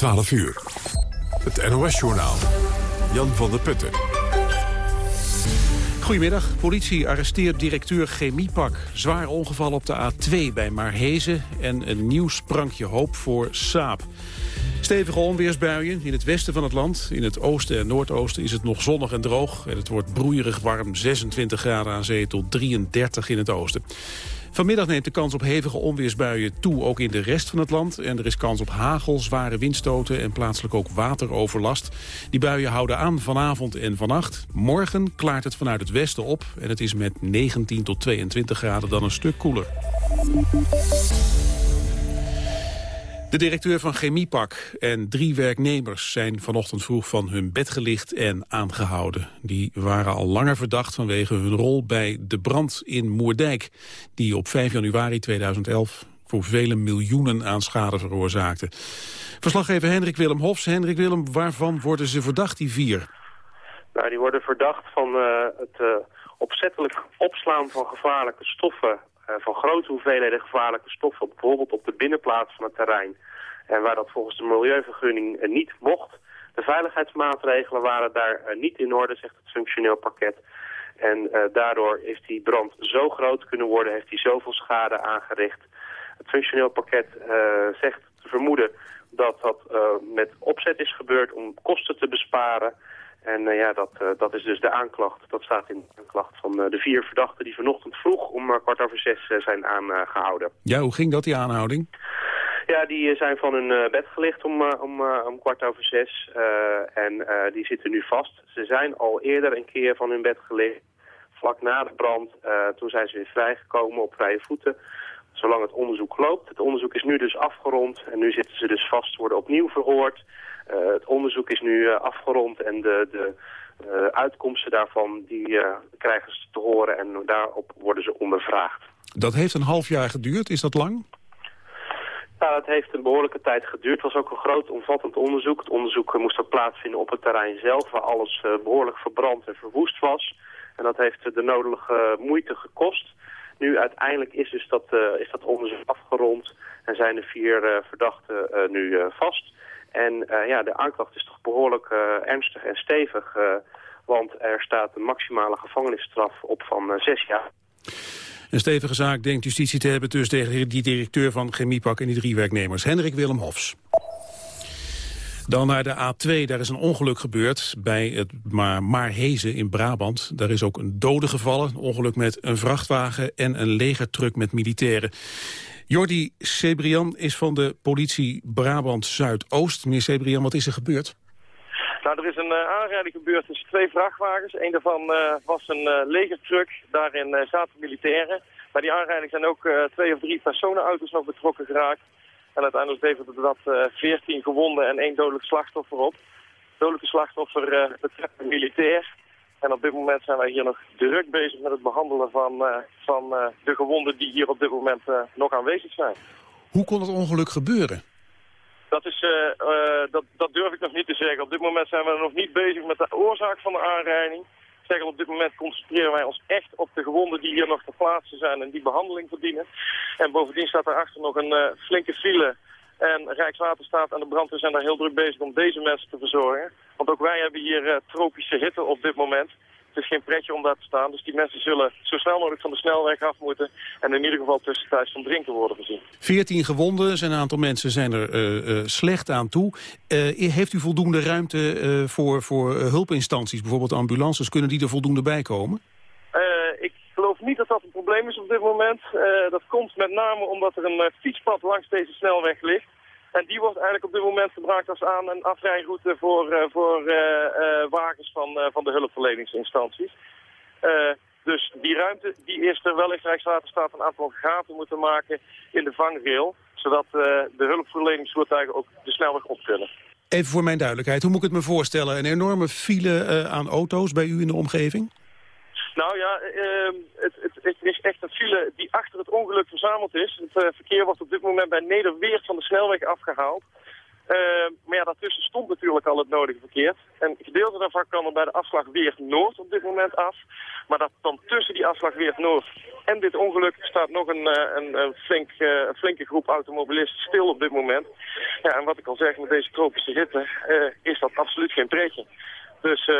12 uur. Het NOS-journaal. Jan van der Putten. Goedemiddag. Politie arresteert directeur Chemiepak. Zwaar ongeval op de A2 bij Marhezen en een nieuw sprankje hoop voor Saab. Stevige onweersbuien in het westen van het land. In het oosten en noordoosten is het nog zonnig en droog. En het wordt broeierig warm, 26 graden aan zee tot 33 in het oosten. Vanmiddag neemt de kans op hevige onweersbuien toe, ook in de rest van het land. En er is kans op hagel, zware windstoten en plaatselijk ook wateroverlast. Die buien houden aan vanavond en vannacht. Morgen klaart het vanuit het westen op en het is met 19 tot 22 graden dan een stuk koeler. De directeur van Chemiepak en drie werknemers zijn vanochtend vroeg van hun bed gelicht en aangehouden. Die waren al langer verdacht vanwege hun rol bij de brand in Moerdijk, die op 5 januari 2011 voor vele miljoenen aan schade veroorzaakte. Verslaggever Hendrik Willem Hofs. Hendrik Willem, waarvan worden ze verdacht, die vier? Nou, die worden verdacht van uh, het uh, opzettelijk opslaan van gevaarlijke stoffen eh, van grote hoeveelheden gevaarlijke stoffen, bijvoorbeeld op de binnenplaats van het terrein. En waar dat volgens de milieuvergunning eh, niet mocht. De veiligheidsmaatregelen waren daar eh, niet in orde, zegt het functioneel pakket. En daardoor is die brand zo groot kunnen worden, heeft hij zoveel schade aangericht. Het functioneel pakket zegt te vermoeden dat dat met opzet is gebeurd om kosten te besparen. En uh, ja, dat, uh, dat is dus de aanklacht. Dat staat in de aanklacht van uh, de vier verdachten die vanochtend vroeg om kwart over zes zijn aangehouden. Ja, hoe ging dat, die aanhouding? Ja, die zijn van hun bed gelicht om, om, om kwart over zes. en die zitten nu vast. Ze zijn al eerder een keer van hun bed gelicht. Vlak na de brand. toen zijn ze weer vrijgekomen op vrije voeten. Zolang het onderzoek loopt. Het onderzoek is nu dus afgerond. En nu zitten ze dus vast, worden opnieuw verhoord. Eh, het onderzoek is nu eh, afgerond en de, de eh, uitkomsten daarvan die krijgen ze te horen en daarop worden ze ondervraagd. Dat heeft een half jaar geduurd, is dat lang? Nou, het heeft een behoorlijke tijd geduurd. Het was ook een groot, omvattend onderzoek. Het onderzoek moest ook plaatsvinden op het terrein zelf, waar alles behoorlijk verbrand en verwoest was. En dat heeft de nodige moeite gekost. Nu uiteindelijk is dus dat, is dat onderzoek afgerond en zijn de vier verdachten nu vast. En uh, ja, de aanklacht is toch behoorlijk uh, ernstig en stevig. Uh, want er staat een maximale gevangenisstraf op van zes jaar. Een stevige zaak denkt justitie te hebben tussen tegen die directeur van Chemiepak en die drie werknemers. Hendrik Willem Hofs. Dan naar de A2, daar is een ongeluk gebeurd bij het Maarhezen in Brabant. Daar is ook een dode gevallen, een ongeluk met een vrachtwagen en een legertruck met militairen. Jordi Sebrian is van de politie Brabant Zuidoost. Meneer Sebrian, wat is er gebeurd? Nou, er is een uh, aanrijding gebeurd tussen twee vrachtwagens. Een daarvan uh, was een uh, legertruck. Daarin zaten militairen. Bij die aanrijding zijn ook twee of drie personenauto's nog betrokken geraakt. En uiteindelijk leverde dat 14 gewonden en één dodelijk slachtoffer op. Dodelijke slachtoffer betreft een militair. En op dit moment zijn wij hier nog druk bezig met het behandelen van, uh, van uh, de gewonden die hier op dit moment uh, nog aanwezig zijn. Hoe kon het ongeluk gebeuren? Dat, is, dat, dat durf ik nog niet te zeggen. Op dit moment zijn we nog niet bezig met de oorzaak van de aanrijding. Zeggen, op dit moment concentreren wij ons echt op de gewonden die hier nog te plaatsen zijn en die behandeling verdienen. En bovendien staat daarachter nog een flinke file en Rijkswaterstaat en de brandweer zijn daar heel druk bezig om deze mensen te verzorgen. Want ook wij hebben hier uh, tropische hitte op dit moment. Het is geen pretje om daar te staan. Dus die mensen zullen zo snel mogelijk van de snelweg af moeten. En in ieder geval tussentijds van drinken worden voorzien. 14 gewonden, zijn een aantal mensen zijn er uh, uh, slecht aan toe. heeft u voldoende ruimte voor, voor hulpinstanties, bijvoorbeeld ambulances? Kunnen die er voldoende bij komen? Dat een probleem is op dit moment. dat komt met name omdat er een fietspad langs deze snelweg ligt. En die wordt eigenlijk op dit moment gebruikt als aan- en afrijroute voor, uh, voor wagens van, van de hulpverleningsinstanties. dus die ruimte die is er wel. Rijkswaterstaat een aantal gaten moeten maken in de vangrail. Zodat de hulpverleningsvoertuigen ook de snelweg op kunnen. Even voor mijn duidelijkheid, hoe moet ik het me voorstellen? Een enorme file aan auto's bij u in de omgeving? Nou ja, uh, het, het, is echt een file die achter het ongeluk verzameld is. Het uh, verkeer wordt op dit moment bij Nederweert van de snelweg afgehaald. maar ja, daartussen stond natuurlijk al het nodige verkeer. En gedeelte daarvan kan er bij de afslag Weert Noord op dit moment af. Maar dat dan tussen die afslag Weert Noord en dit ongeluk staat nog een, een, een, flink, flinke groep automobilisten stil op dit moment. Ja, en wat ik al zeg, met deze tropische hitte is dat absoluut geen pretje. Dus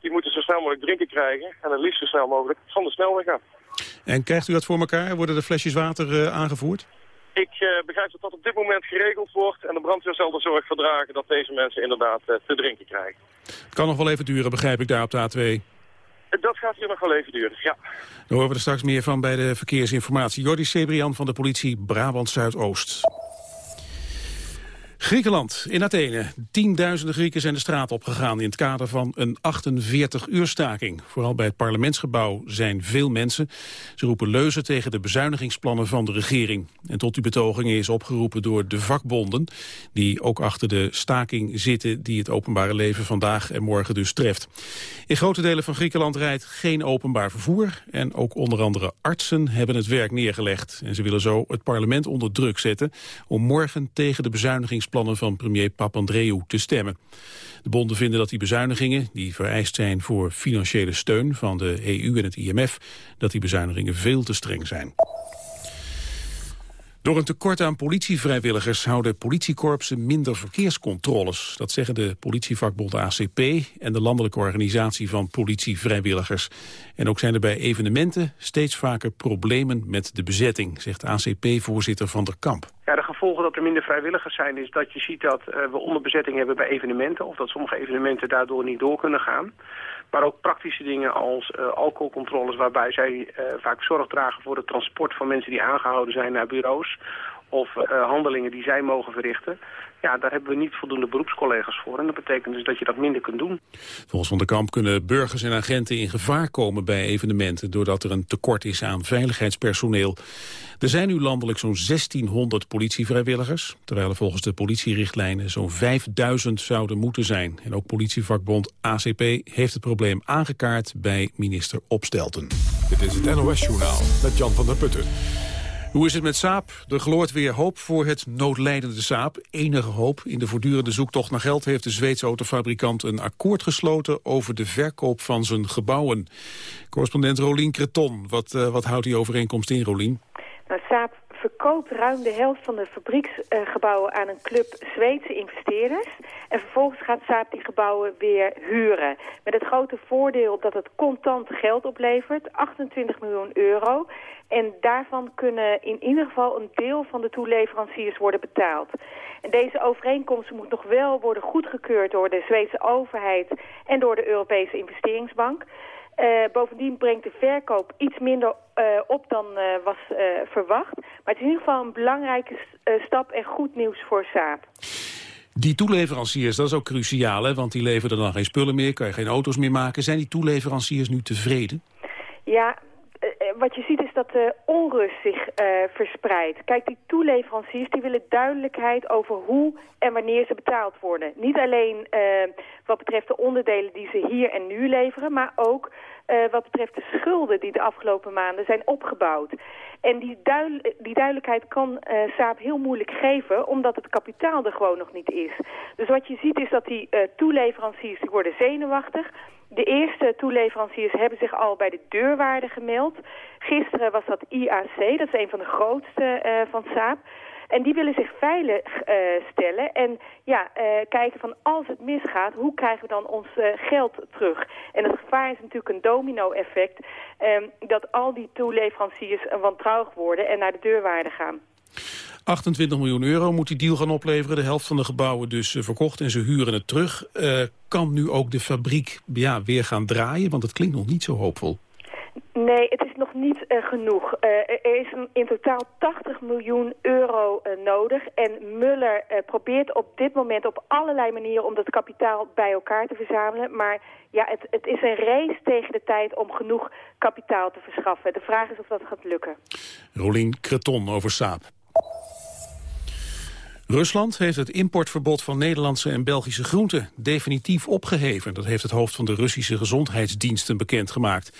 die moeten zo snel mogelijk drinken krijgen en het liefst zo snel mogelijk van de snelweg af. En krijgt u dat voor elkaar? Worden er flesjes water uh, aangevoerd? Ik uh, begrijp dat dat op dit moment geregeld wordt. En de brandweer zal er zorg voor dragen dat deze mensen inderdaad uh, te drinken krijgen. Het kan nog wel even duren, begrijp ik daar op de A2. Dat gaat hier nog wel even duren, ja. Daar horen we er straks meer van bij de verkeersinformatie. Jordi Sebrian van de politie Brabant Zuidoost. Griekenland, in Athene. Tienduizenden Grieken zijn de straat opgegaan in het kader van een 48-uur staking. Vooral bij het parlementsgebouw zijn veel mensen. Ze roepen leuzen tegen de bezuinigingsplannen van de regering. En tot die betogingen is opgeroepen door de vakbonden... die ook achter de staking zitten die het openbare leven vandaag en morgen dus treft. In grote delen van Griekenland rijdt geen openbaar vervoer... en ook onder andere artsen hebben het werk neergelegd. En ze willen zo het parlement onder druk zetten... om morgen tegen de bezuinigingsplannen plannen van premier Papandreou te stemmen. De bonden vinden dat die bezuinigingen, die vereist zijn voor financiële steun van de EU en het IMF, dat die bezuinigingen veel te streng zijn. Door een tekort aan politievrijwilligers houden politiekorpsen minder verkeerscontroles. Dat zeggen de politievakbond ACP en de landelijke organisatie van politievrijwilligers. En ook zijn er bij evenementen steeds vaker problemen met de bezetting, zegt ACP-voorzitter Van der Kamp. Ja, de gevolgen dat er minder vrijwilligers zijn is dat je ziet dat uh, we onderbezetting hebben bij evenementen. Of dat sommige evenementen daardoor niet door kunnen gaan. Maar ook praktische dingen als uh, alcoholcontroles waarbij zij uh, vaak zorg dragen voor het transport van mensen die aangehouden zijn naar bureaus of uh, handelingen die zij mogen verrichten. Ja, daar hebben we niet voldoende beroepscollega's voor. En dat betekent dus dat je dat minder kunt doen. Volgens Van der Kamp kunnen burgers en agenten in gevaar komen bij evenementen... doordat er een tekort is aan veiligheidspersoneel. Er zijn nu landelijk zo'n 1600 politievrijwilligers... terwijl er volgens de politierichtlijnen zo'n 5000 zouden moeten zijn. En ook politievakbond ACP heeft het probleem aangekaart bij minister Opstelten. Dit is het NOS Journaal met Jan van der Putten. Hoe is het met Saab? Er gloort weer hoop voor het noodlijdende Saab. Enige hoop. In de voortdurende zoektocht naar geld heeft de Zweedse autofabrikant een akkoord gesloten over de verkoop van zijn gebouwen. Correspondent Rolien Creton, wat, uh, wat houdt die overeenkomst in, Rolien? Nou, Saab verkoopt ruim de helft van de fabrieksgebouwen aan een club Zweedse investeerders. En vervolgens gaat Saab die gebouwen weer huren. Met het grote voordeel dat het contant geld oplevert, 28 miljoen euro. En daarvan kunnen in ieder geval een deel van de toeleveranciers worden betaald. En deze overeenkomst moet nog wel worden goedgekeurd door de Zweedse overheid en door de Europese investeringsbank. Uh, bovendien brengt de verkoop iets minder op dan uh, was verwacht. Maar het is in ieder geval een belangrijke stap en goed nieuws voor Saab. Die toeleveranciers, dat is ook cruciaal, hè? want die leveren dan geen spullen meer, kan je geen auto's meer maken. Zijn die toeleveranciers nu tevreden? Ja, wat je ziet is dat de onrust zich uh, verspreidt. Kijk, die toeleveranciers die willen duidelijkheid over hoe en wanneer ze betaald worden. Niet alleen uh, wat betreft de onderdelen die ze hier en nu leveren... maar ook uh, wat betreft de schulden die de afgelopen maanden zijn opgebouwd. En die, die duidelijkheid kan uh, Saab heel moeilijk geven, omdat het kapitaal er gewoon nog niet is. Dus wat je ziet is dat die uh, toeleveranciers die worden zenuwachtig. De eerste toeleveranciers hebben zich al bij de deurwaarde gemeld. Gisteren was dat IAC, dat is een van de grootste van Saab. En die willen zich veilig uh, stellen en ja, uh, kijken van als het misgaat, hoe krijgen we dan ons uh, geld terug? En het gevaar is natuurlijk een domino-effect, um, dat al die toeleveranciers wantrouwig worden en naar de deurwaarde gaan. 28 miljoen euro moet die deal gaan opleveren. De helft van de gebouwen dus verkocht en ze huren het terug. kan nu ook de fabriek ja, weer gaan draaien? Want het klinkt nog niet zo hoopvol. Nee, het is nog niet uh, genoeg. Uh, er is in totaal 80 miljoen euro uh, nodig. En Muller probeert op dit moment op allerlei manieren om dat kapitaal bij elkaar te verzamelen. Maar ja, het, het is een race tegen de tijd om genoeg kapitaal te verschaffen. De vraag is of dat gaat lukken. Rolien Creton over Saap. Rusland heeft het importverbod van Nederlandse en Belgische groenten definitief opgeheven. Dat heeft het hoofd van de Russische gezondheidsdiensten bekendgemaakt.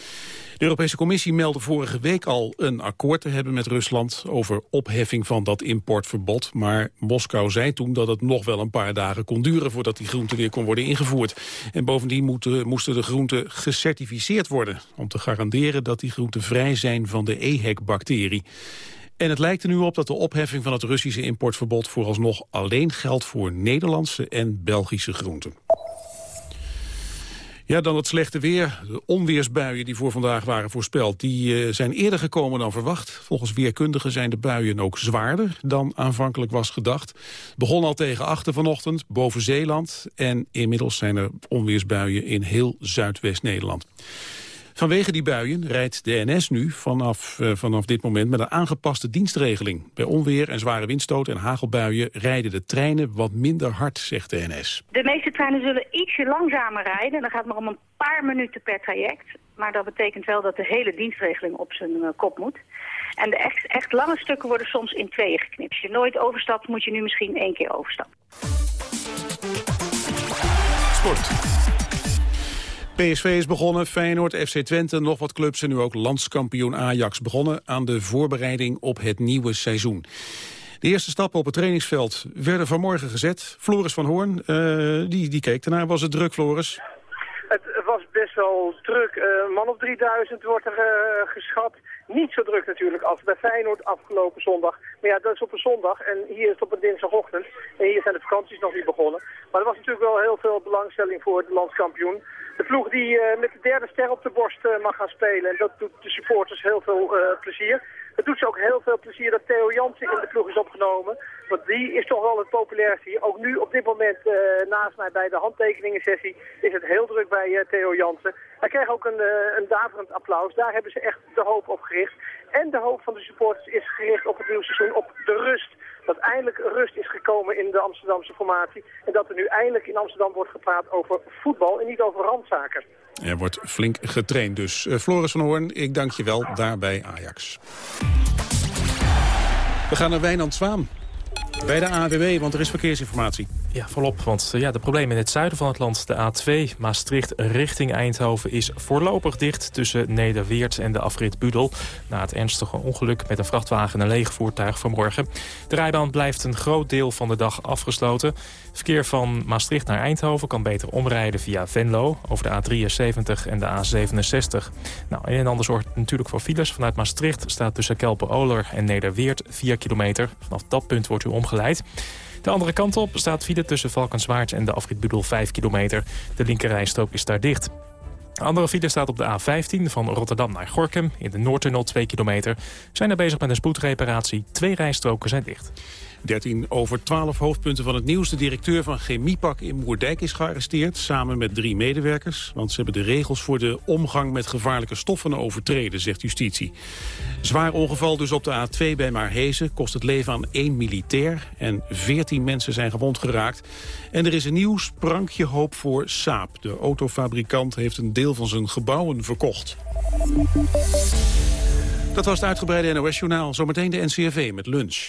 De Europese Commissie meldde vorige week al een akkoord te hebben met Rusland over opheffing van dat importverbod. Maar Moskou zei toen dat het nog wel een paar dagen kon duren voordat die groente weer kon worden ingevoerd. En bovendien moesten de groenten gecertificeerd worden om te garanderen dat die groenten vrij zijn van de EHEC-bacterie. En het lijkt er nu op dat de opheffing van het Russische importverbod vooralsnog alleen geldt voor Nederlandse en Belgische groenten. Ja, dan het slechte weer. De onweersbuien die voor vandaag waren voorspeld... die uh, zijn eerder gekomen dan verwacht. Volgens weerkundigen zijn de buien ook zwaarder dan aanvankelijk was gedacht. Begon al tegen achter vanochtend boven Zeeland... en inmiddels zijn er onweersbuien in heel Zuidwest-Nederland. Vanwege die buien rijdt de NS nu vanaf, uh, vanaf dit moment met een aangepaste dienstregeling. Bij onweer en zware windstoot en hagelbuien rijden de treinen wat minder hard, zegt de NS. De meeste treinen zullen ietsje langzamer rijden. Dan gaat het maar om een paar minuten per traject. Maar dat betekent wel dat de hele dienstregeling op zijn uh, kop moet. En de echt, echt lange stukken worden soms in tweeën geknipt. Als je nooit overstapt, moet je nu misschien één keer overstappen. Sport. PSV is begonnen, Feyenoord, FC Twente, nog wat clubs en nu ook landskampioen Ajax begonnen aan de voorbereiding op het nieuwe seizoen. De eerste stappen op het trainingsveld werden vanmorgen gezet. Floris van Hoorn, uh, die, die keek ernaar. Was het druk, Floris? Het was best wel druk. Uh, man op 3000 wordt er uh, geschat. Niet zo druk natuurlijk als bij Feyenoord afgelopen zondag. Maar ja, dat is op een zondag en hier is het op een dinsdagochtend. En hier zijn de vakanties nog niet begonnen. Maar er was natuurlijk wel heel veel belangstelling voor de landskampioen. De ploeg die uh, met de derde ster op de borst uh, mag gaan spelen. En dat doet de supporters heel veel uh, plezier. Het doet ze ook heel veel plezier dat Theo Jansen in de ploeg is opgenomen. Want die is toch wel het populairste hier. Ook nu op dit moment naast mij bij de handtekeningensessie is het heel druk bij Theo Jansen. Hij kreeg ook een, een daverend applaus. Daar hebben ze echt de hoop op gericht. En de hoop van de supporters is gericht op het nieuwe seizoen, op de rust dat eindelijk rust is gekomen in de Amsterdamse formatie. En dat er nu eindelijk in Amsterdam wordt gepraat over voetbal en niet over randzaken. Er wordt flink getraind dus. Uh, Floris van Hoorn, ik dank je wel daar bij Ajax. We gaan naar Wijnand Zwaan. Bij de AWB, want er is verkeersinformatie. Ja, volop. Want ja, de problemen in het zuiden van het land, de A2 Maastricht richting Eindhoven... is voorlopig dicht tussen Nederweert en de afrit Budel... na het ernstige ongeluk met een vrachtwagen en een leeg voertuig vanmorgen. De rijbaan blijft een groot deel van de dag afgesloten. Verkeer van Maastricht naar Eindhoven kan beter omrijden via Venlo... over de A73 en de A67. Nou, een en ander zorgt natuurlijk voor files. Vanuit Maastricht staat tussen Kelpen-Oler en Nederweert 4 kilometer. Vanaf dat punt wordt u omgeleid. De andere kant op staat file tussen Valkenswaard en de afrit Budel 5 kilometer. De linkerrijstrook is daar dicht. De andere file staat op de A15 van Rotterdam naar Gorkum. In de Noordtunnel 2 kilometer. Zijn er bezig met een spoedreparatie. Twee rijstroken zijn dicht. 13 over 12 hoofdpunten van het nieuws. De directeur van Chemiepak in Moerdijk is gearresteerd... samen met drie medewerkers. Want ze hebben de regels voor de omgang met gevaarlijke stoffen overtreden, zegt justitie. Zwaar ongeval dus op de A2 bij Maarhezen. Kost het leven aan één militair. En 14 mensen zijn gewond geraakt. En er is een nieuw sprankje hoop voor Saab. De autofabrikant heeft een deel van zijn gebouwen verkocht. Dat was het uitgebreide NOS-journaal. Zometeen de NCRV met lunch.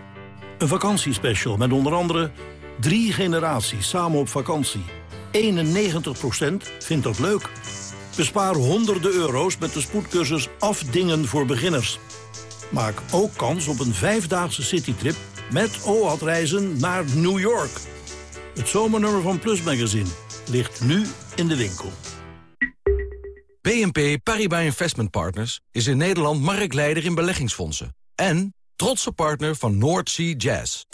Een vakantiespecial met onder andere drie generaties samen op vakantie. 91% vindt dat leuk. Bespaar honderden euro's met de spoedcursus Afdingen voor beginners. Maak ook kans op een vijfdaagse citytrip met OAT-reizen naar New York. Het zomernummer van Plus Magazine ligt nu in de winkel. BNP Paribas Investment Partners is in Nederland marktleider in beleggingsfondsen. En trotse partner van Noordsea Jazz.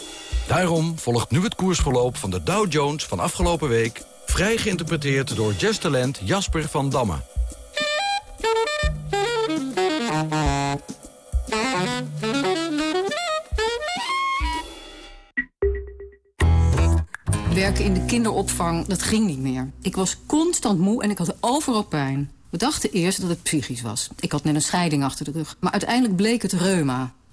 Daarom volgt nu het koersverloop van de Dow Jones van afgelopen week... vrij geïnterpreteerd door jazztalent Jasper van Damme. Werken in de kinderopvang, dat ging niet meer. Ik was constant moe en ik had overal pijn. We dachten eerst dat het psychisch was. Ik had net een scheiding achter de rug. Maar uiteindelijk bleek het reuma.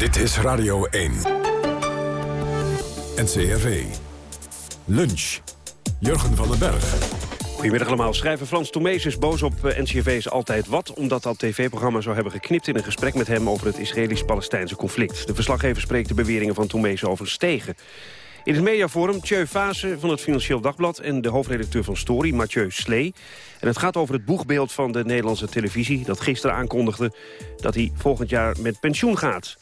Dit is Radio 1. NCRV. Lunch. Jurgen van den Berg. Goedemiddag allemaal. Schrijver Frans Tomees is boos op eh, NCRV's Altijd Wat... omdat dat tv-programma zou hebben geknipt in een gesprek met hem... over het Israëlisch-Palestijnse conflict. De verslaggever spreekt de beweringen van Tomees over stegen. In het mediaforum Tjeu Fase van het Financieel Dagblad... en de hoofdredacteur van Story, Mathieu Slee. En het gaat over het boegbeeld van de Nederlandse televisie... dat gisteren aankondigde dat hij volgend jaar met pensioen gaat...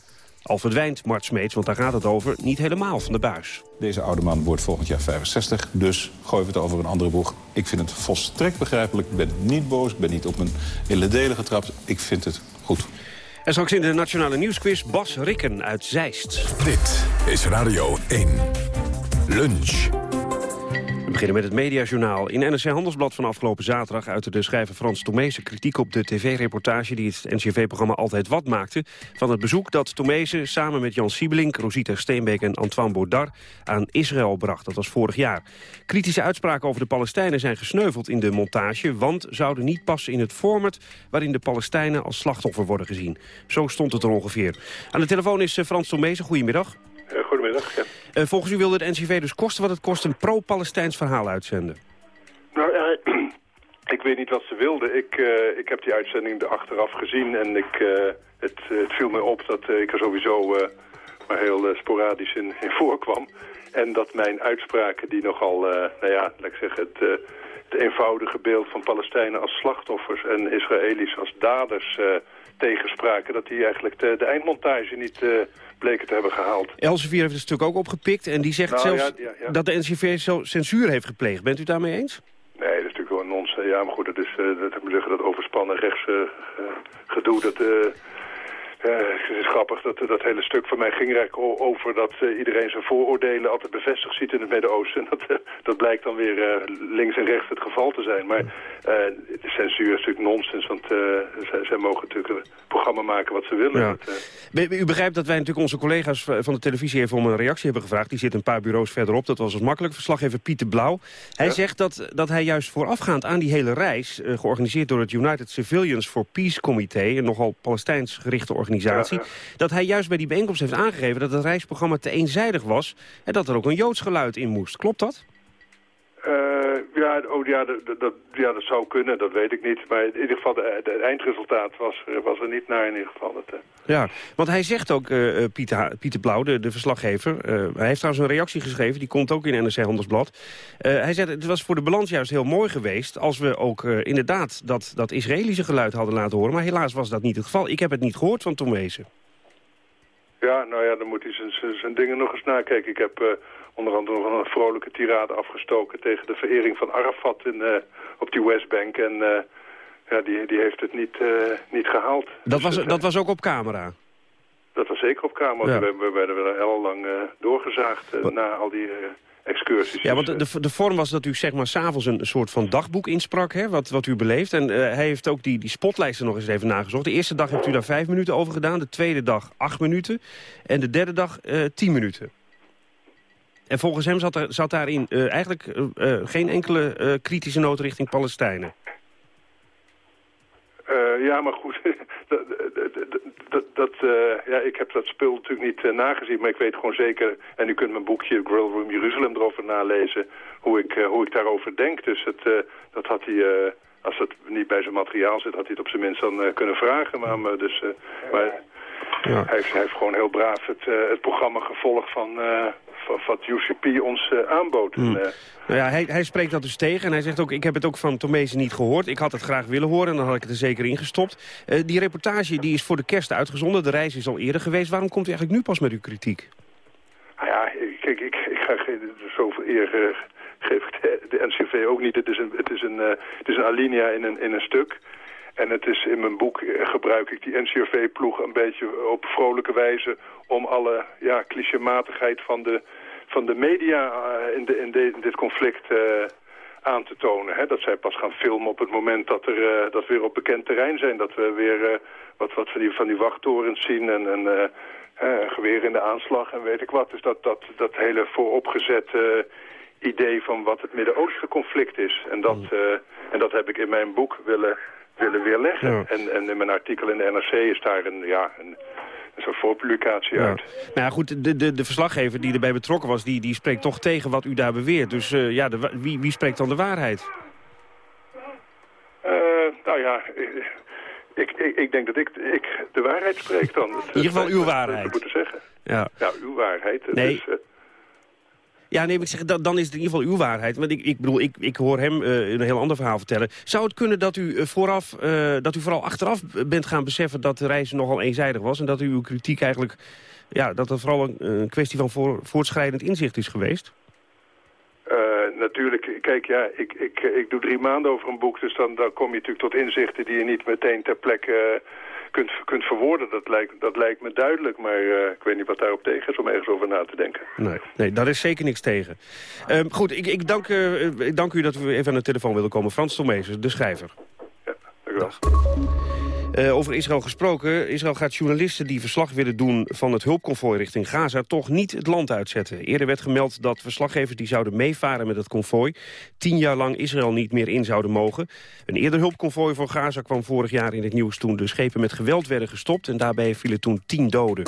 Al verdwijnt Mart Smeets, want daar gaat het over, niet helemaal van de buis. Deze oude man wordt volgend jaar 65, dus gooien we het over een andere boeg. Ik vind het volstrekt begrijpelijk. Ik ben niet boos, ik ben niet op mijn hele delen getrapt. Ik vind het goed. En straks in de Nationale Nieuwsquiz Bas Rikken uit Zeist. Dit is Radio 1. Lunch. We beginnen met het Mediajournaal. In NRC Handelsblad van afgelopen zaterdag uitte de schrijver Frans Tomezen kritiek op de tv-reportage die het NCV-programma Altijd Wat maakte... van het bezoek dat Tomezen samen met Jan Siebelink, Rosita Steenbeek en Antoine Baudard aan Israël bracht. Dat was vorig jaar. Kritische uitspraken over de Palestijnen zijn gesneuveld in de montage... want zouden niet passen in het format waarin de Palestijnen als slachtoffer worden gezien. Zo stond het er ongeveer. Aan de telefoon is eh, Frans Tomezen. Goedemiddag. Goedemiddag, ja. Uh, volgens u wilde het NCV dus kosten wat het kost een pro-Palestijns verhaal uitzenden. Nou, uh, ik weet niet wat ze wilden. Ik, ik heb die uitzending er achteraf gezien en ik, het, het, viel me op dat ik er sowieso maar heel sporadisch in, in, voorkwam. En dat mijn uitspraken die nogal, nou ja, laat ik zeggen, het, het eenvoudige beeld van Palestijnen als slachtoffers en Israëli's als daders tegenspraken, dat die eigenlijk de, de eindmontage niet bleken te hebben gehaald. Elsevier heeft het stuk ook opgepikt en die zegt Nou, zelfs ja, ja, ja. dat de NCV zo censuur heeft gepleegd. Bent u daarmee eens? Nee, dat is natuurlijk wel een nonsens. Ja, maar goed, dat is, eh, dat, ik moet zeggen, dat overspannen rechts eh, eh, gedoe, dat... eh, het is grappig, dat, dat hele stuk van mij ging eigenlijk over dat eh, iedereen zijn vooroordelen altijd bevestigd ziet in het Midden-Oosten. En dat, eh, dat blijkt dan weer links en rechts het geval te zijn. Maar de censuur is natuurlijk nonsens, want zij, zij mogen natuurlijk een programma maken wat ze willen. Ja. Dat, U begrijpt dat wij natuurlijk onze collega's van de televisie even om een reactie hebben gevraagd. Die zit een paar bureaus verderop, dat was ons makkelijk. Verslaggever Pieter Blauw. Hij zegt dat, dat hij juist voorafgaand aan die hele reis... georganiseerd door het United Civilians for Peace Committee... een nogal Palestijns gerichte organisatie... dat hij juist bij die bijeenkomst heeft aangegeven... dat het reisprogramma te eenzijdig was... en dat er ook een Joods geluid in moest. Klopt dat? Eh, ja, oh, ja, dat, dat, ja, dat zou kunnen, dat weet ik niet. Maar in ieder geval, de eindresultaat was, er- was er niet naar in ieder geval. Dat, eh, Ja, want hij zegt ook, eh, eh, Pieter, Pieter Blauw, de, de verslaggever... eh, hij heeft trouwens een reactie geschreven, die komt ook in NRC Handelsblad. Eh, hij zegt, het was voor de balans juist heel mooi geweest... als we ook eh, inderdaad dat, dat Israëlische geluid hadden laten horen. Maar helaas was dat niet het geval. Ik heb het niet gehoord van Tom Wezen. Ja, nou ja, dan moet hij zijn- dingen nog eens nakijken. Ik heb eh, onder andere nog een vrolijke tirade afgestoken tegen de verering van Arafat in, eh, op die Westbank. En eh, ja, die, die heeft het niet, eh, niet gehaald. Dat was, dat was ook op camera. Dat was zeker op camera. Ja. We, we werden er ellenlang eh doorgezaagd na al die excursies. Ja, want Dus, de, de vorm was dat u zeg maar s'avonds een soort van dagboek insprak, hè, wat, wat u beleeft. En hij heeft ook die, die spotlijsten nog eens even nagezocht. De eerste dag hebt u daar vijf minuten over gedaan, de tweede dag acht minuten en de derde dag tien minuten. En volgens hem zat, er, zat daarin eh, eigenlijk eh, eh, geen enkele kritische noot richting Palestijnen. Ja, maar goed, dat, dat, dat, dat, ja, ik heb dat spul natuurlijk niet nagezien, maar ik weet gewoon zeker, en u kunt mijn boekje Grill Room Jeruzalem erover nalezen, hoe ik, hoe ik daarover denk. Dus het, dat had hij, als het niet bij zijn materiaal zit, had hij het op zijn minst dan kunnen vragen. Maar, dus, maar hij, heeft, hij heeft gewoon heel braaf het, eh, het programma gevolgd van, eh, van wat UCP ons eh, aanbood. En, eh, Nou ja, hij, hij spreekt dat dus tegen en hij zegt ook... ik heb het ook van Tomezen niet gehoord. Ik had het graag willen horen en dan had ik het er zeker in gestopt. Die reportage die is voor de kerst uitgezonden. De reis is al eerder geweest. Waarom komt u eigenlijk nu pas met uw kritiek? Nou ja, ja, geen- zoveel eer geef ik de, de NCV ook niet. Het is een, het is een, het is een alinea in een, in een stuk. En het is in mijn boek eh, gebruik ik die NCRV-ploeg een beetje op vrolijke wijze... om alle ja, clichématigheid van de, van de media eh, in, de, in, de- in dit conflict eh, aan te tonen. Hè? Dat zij pas gaan filmen op het moment dat, er, dat we weer op bekend terrein zijn. Dat we weer wat, wat van, die, van die wachttorens zien en... en geweer in de aanslag en weet ik wat. Dus dat, dat, dat hele vooropgezette idee van wat het Midden-Oosten conflict is. En dat, eh, en dat heb ik in mijn boek willen, willen weerleggen. Ja. En, en in mijn artikel in de NRC is daar een, ja, een, een soort voorpublicatie Ja. uit. Nou ja, goed, de, de, de verslaggever die erbij betrokken was... die, die spreekt toch tegen wat u daar beweert. Dus eh, ja, de, wie, wie spreekt dan de waarheid? Eh, nou ja, eh, ik, ik, ik denk dat ik, ik de waarheid spreek dan. In ieder geval uw waarheid. moeten zeggen. Ja. Ja, uw waarheid. Nee. eh, Ja, nee, ik zeg, dan, dan is het in ieder geval uw waarheid. Want ik, ik bedoel, ik, ik hoor hem eh, een heel ander verhaal vertellen. Zou het kunnen dat u, eh, vooraf, eh, dat u vooral achteraf bent gaan beseffen... dat de reis nogal eenzijdig was... en dat u uw kritiek eigenlijk... Ja, dat het vooral een, kwestie van voor, voortschrijdend inzicht is geweest? Natuurlijk, kijk, ja, ik, ik, ik doe drie maanden over een boek, dus dan, dan kom je natuurlijk tot inzichten die je niet meteen ter plekke kunt, kunt verwoorden. Dat lijkt, dat lijkt me duidelijk, maar eh, ik weet niet wat daarop tegen is om ergens over na te denken. Nee, nee daar is zeker niks tegen. Ehm, goed, ik, ik, dank, eh, ik dank u dat u even aan de telefoon wilde komen. Frans Tomezen, de schrijver. Dank u wel. Eh, over Israël gesproken. Israël gaat journalisten die verslag willen doen van het hulpconvooi richting Gaza toch niet het land uitzetten. Eerder werd gemeld dat verslaggevers die zouden meevaren met het konvooi tien jaar lang Israël niet meer in zouden mogen. Een eerder hulpconvooi voor Gaza kwam vorig jaar in het nieuws toen de schepen met geweld werden gestopt en daarbij vielen toen tien doden.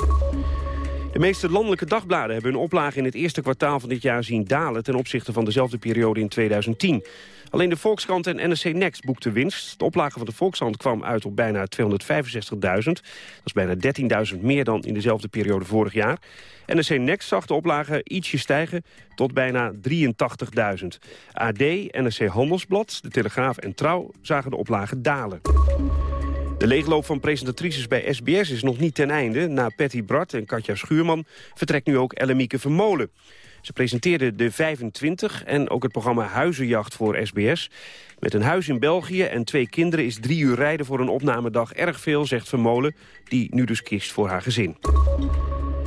De meeste landelijke dagbladen hebben hun oplage in het eerste kwartaal van dit jaar zien dalen ten opzichte van dezelfde periode in 2010. Alleen de Volkskrant en NRC Next boekten winst. De oplage van de Volkskrant kwam uit op bijna 265.000. Dat is bijna 13.000 meer dan in dezelfde periode vorig jaar. NRC Next zag de oplage ietsje stijgen tot bijna 83.000. AD, NRC Handelsblad, De Telegraaf en Trouw zagen de oplage dalen. De leegloop van presentatrices bij SBS is nog niet ten einde. Na Patty Bart en Katja Schuurman vertrekt nu ook Ellemieke Vermolen. Ze presenteerde de 25 en ook het programma Huizenjacht voor SBS. Met een huis in België en twee kinderen is drie uur rijden voor een opnamedag erg veel, zegt Vermolen, die nu dus kiest voor haar gezin.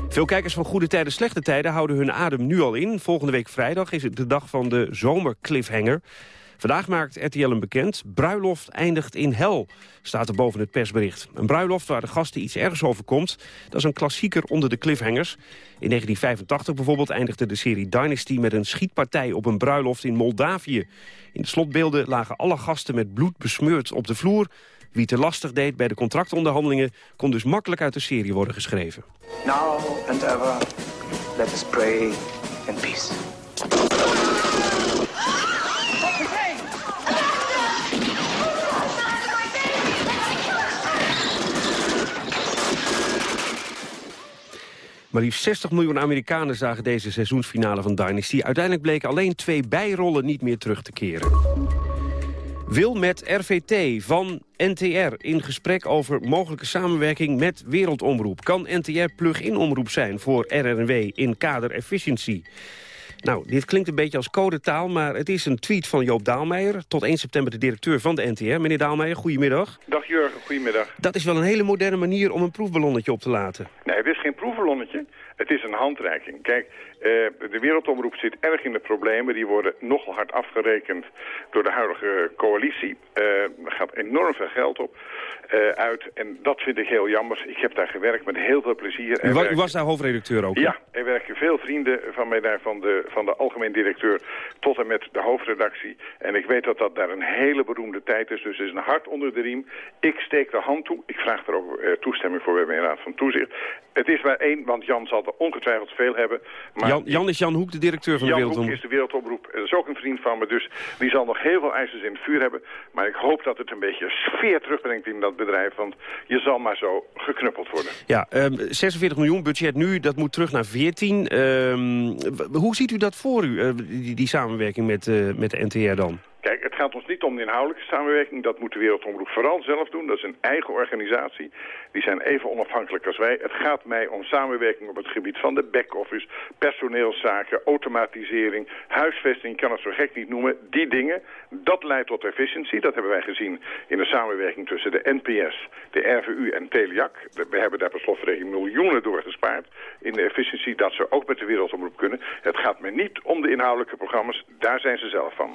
Veel kijkers van Goede Tijden, Slechte Tijden houden hun adem nu al in. Volgende week vrijdag is het de dag van de zomercliffhanger. Vandaag maakt RTL een bekend. Bruiloft eindigt in hel, staat er boven het persbericht. Een bruiloft waar de gasten iets ergs overkomt. Dat is een klassieker onder de cliffhangers. In 1985 bijvoorbeeld eindigde de serie Dynasty... met een schietpartij op een bruiloft in Moldavië. In de slotbeelden lagen alle gasten met bloed besmeurd op de vloer. Wie te lastig deed bij de contractonderhandelingen... kon dus makkelijk uit de serie worden geschreven. Now and ever, let us pray in peace. Maar liefst 60 miljoen Amerikanen zagen deze seizoensfinale van Dynasty. Uiteindelijk bleken alleen twee bijrollen niet meer terug te keren. Wil met RVT van NTR in gesprek over mogelijke samenwerking met Wereldomroep. Kan NTR plug-in omroep zijn voor RRW in kader efficiëntie? Nou, dit klinkt een beetje als codetaal, maar het is een tweet van Joop Daalmeijer. Tot 1 september de directeur van de NTR. Meneer Daalmeijer, goedemiddag. Dag Jurgen, goedemiddag. Dat is wel een hele moderne manier om een proefballonnetje op te laten. Nee, het is geen proefballonnetje. Het is een handreiking. Kijk, eh, de Wereldomroep zit erg in de problemen. Die worden nogal hard afgerekend door de huidige coalitie. Eh, er gaat enorm veel geld op eh, uit. En dat vind ik heel jammer. Ik heb daar gewerkt met heel veel plezier. U, Er wa- u was daar hoofdredacteur ook? hè? Ja, er werken veel vrienden van mij daar, van de, van de algemeen directeur tot en met de hoofdredactie. En ik weet dat dat daar een hele beroemde tijd is, dus er is een hart onder de riem. Ik steek de hand toe. Ik vraag er ook eh, toestemming voor bij mijn raad van toezicht. Het is maar één, want Jan zal er ongetwijfeld veel hebben. Maar Jan, Jan is Jan Hoek, de directeur van Jan de Hoek Wereldomroep. is de wereldomroep. Dat is ook een vriend van me, dus die zal nog heel veel ijzers in het vuur hebben. Maar ik hoop dat het een beetje sfeer terugbrengt in dat bedrijf, want je zal maar zo geknuppeld worden. Ja, ehm, 46 miljoen budget nu, dat moet terug naar 14. Ehm, hoe ziet u dat voor u, eh, die, die samenwerking met, eh, met de NTR dan? Kijk, het gaat ons niet om de inhoudelijke samenwerking. Dat moet de Wereldomroep vooral zelf doen. Dat is een eigen organisatie. Die zijn even onafhankelijk als wij. Het gaat mij om samenwerking op het gebied van de back-office, personeelszaken, automatisering, huisvesting, ik kan het zo gek niet noemen. Die dingen, dat leidt tot efficiëntie. Dat hebben wij gezien in de samenwerking tussen de NPS, de RVU en Teliac. We hebben daar per slotverrekening miljoenen door gespaard in de efficiëntie dat ze ook met de Wereldomroep kunnen. Het gaat mij niet om de inhoudelijke programma's. Daar zijn ze zelf van.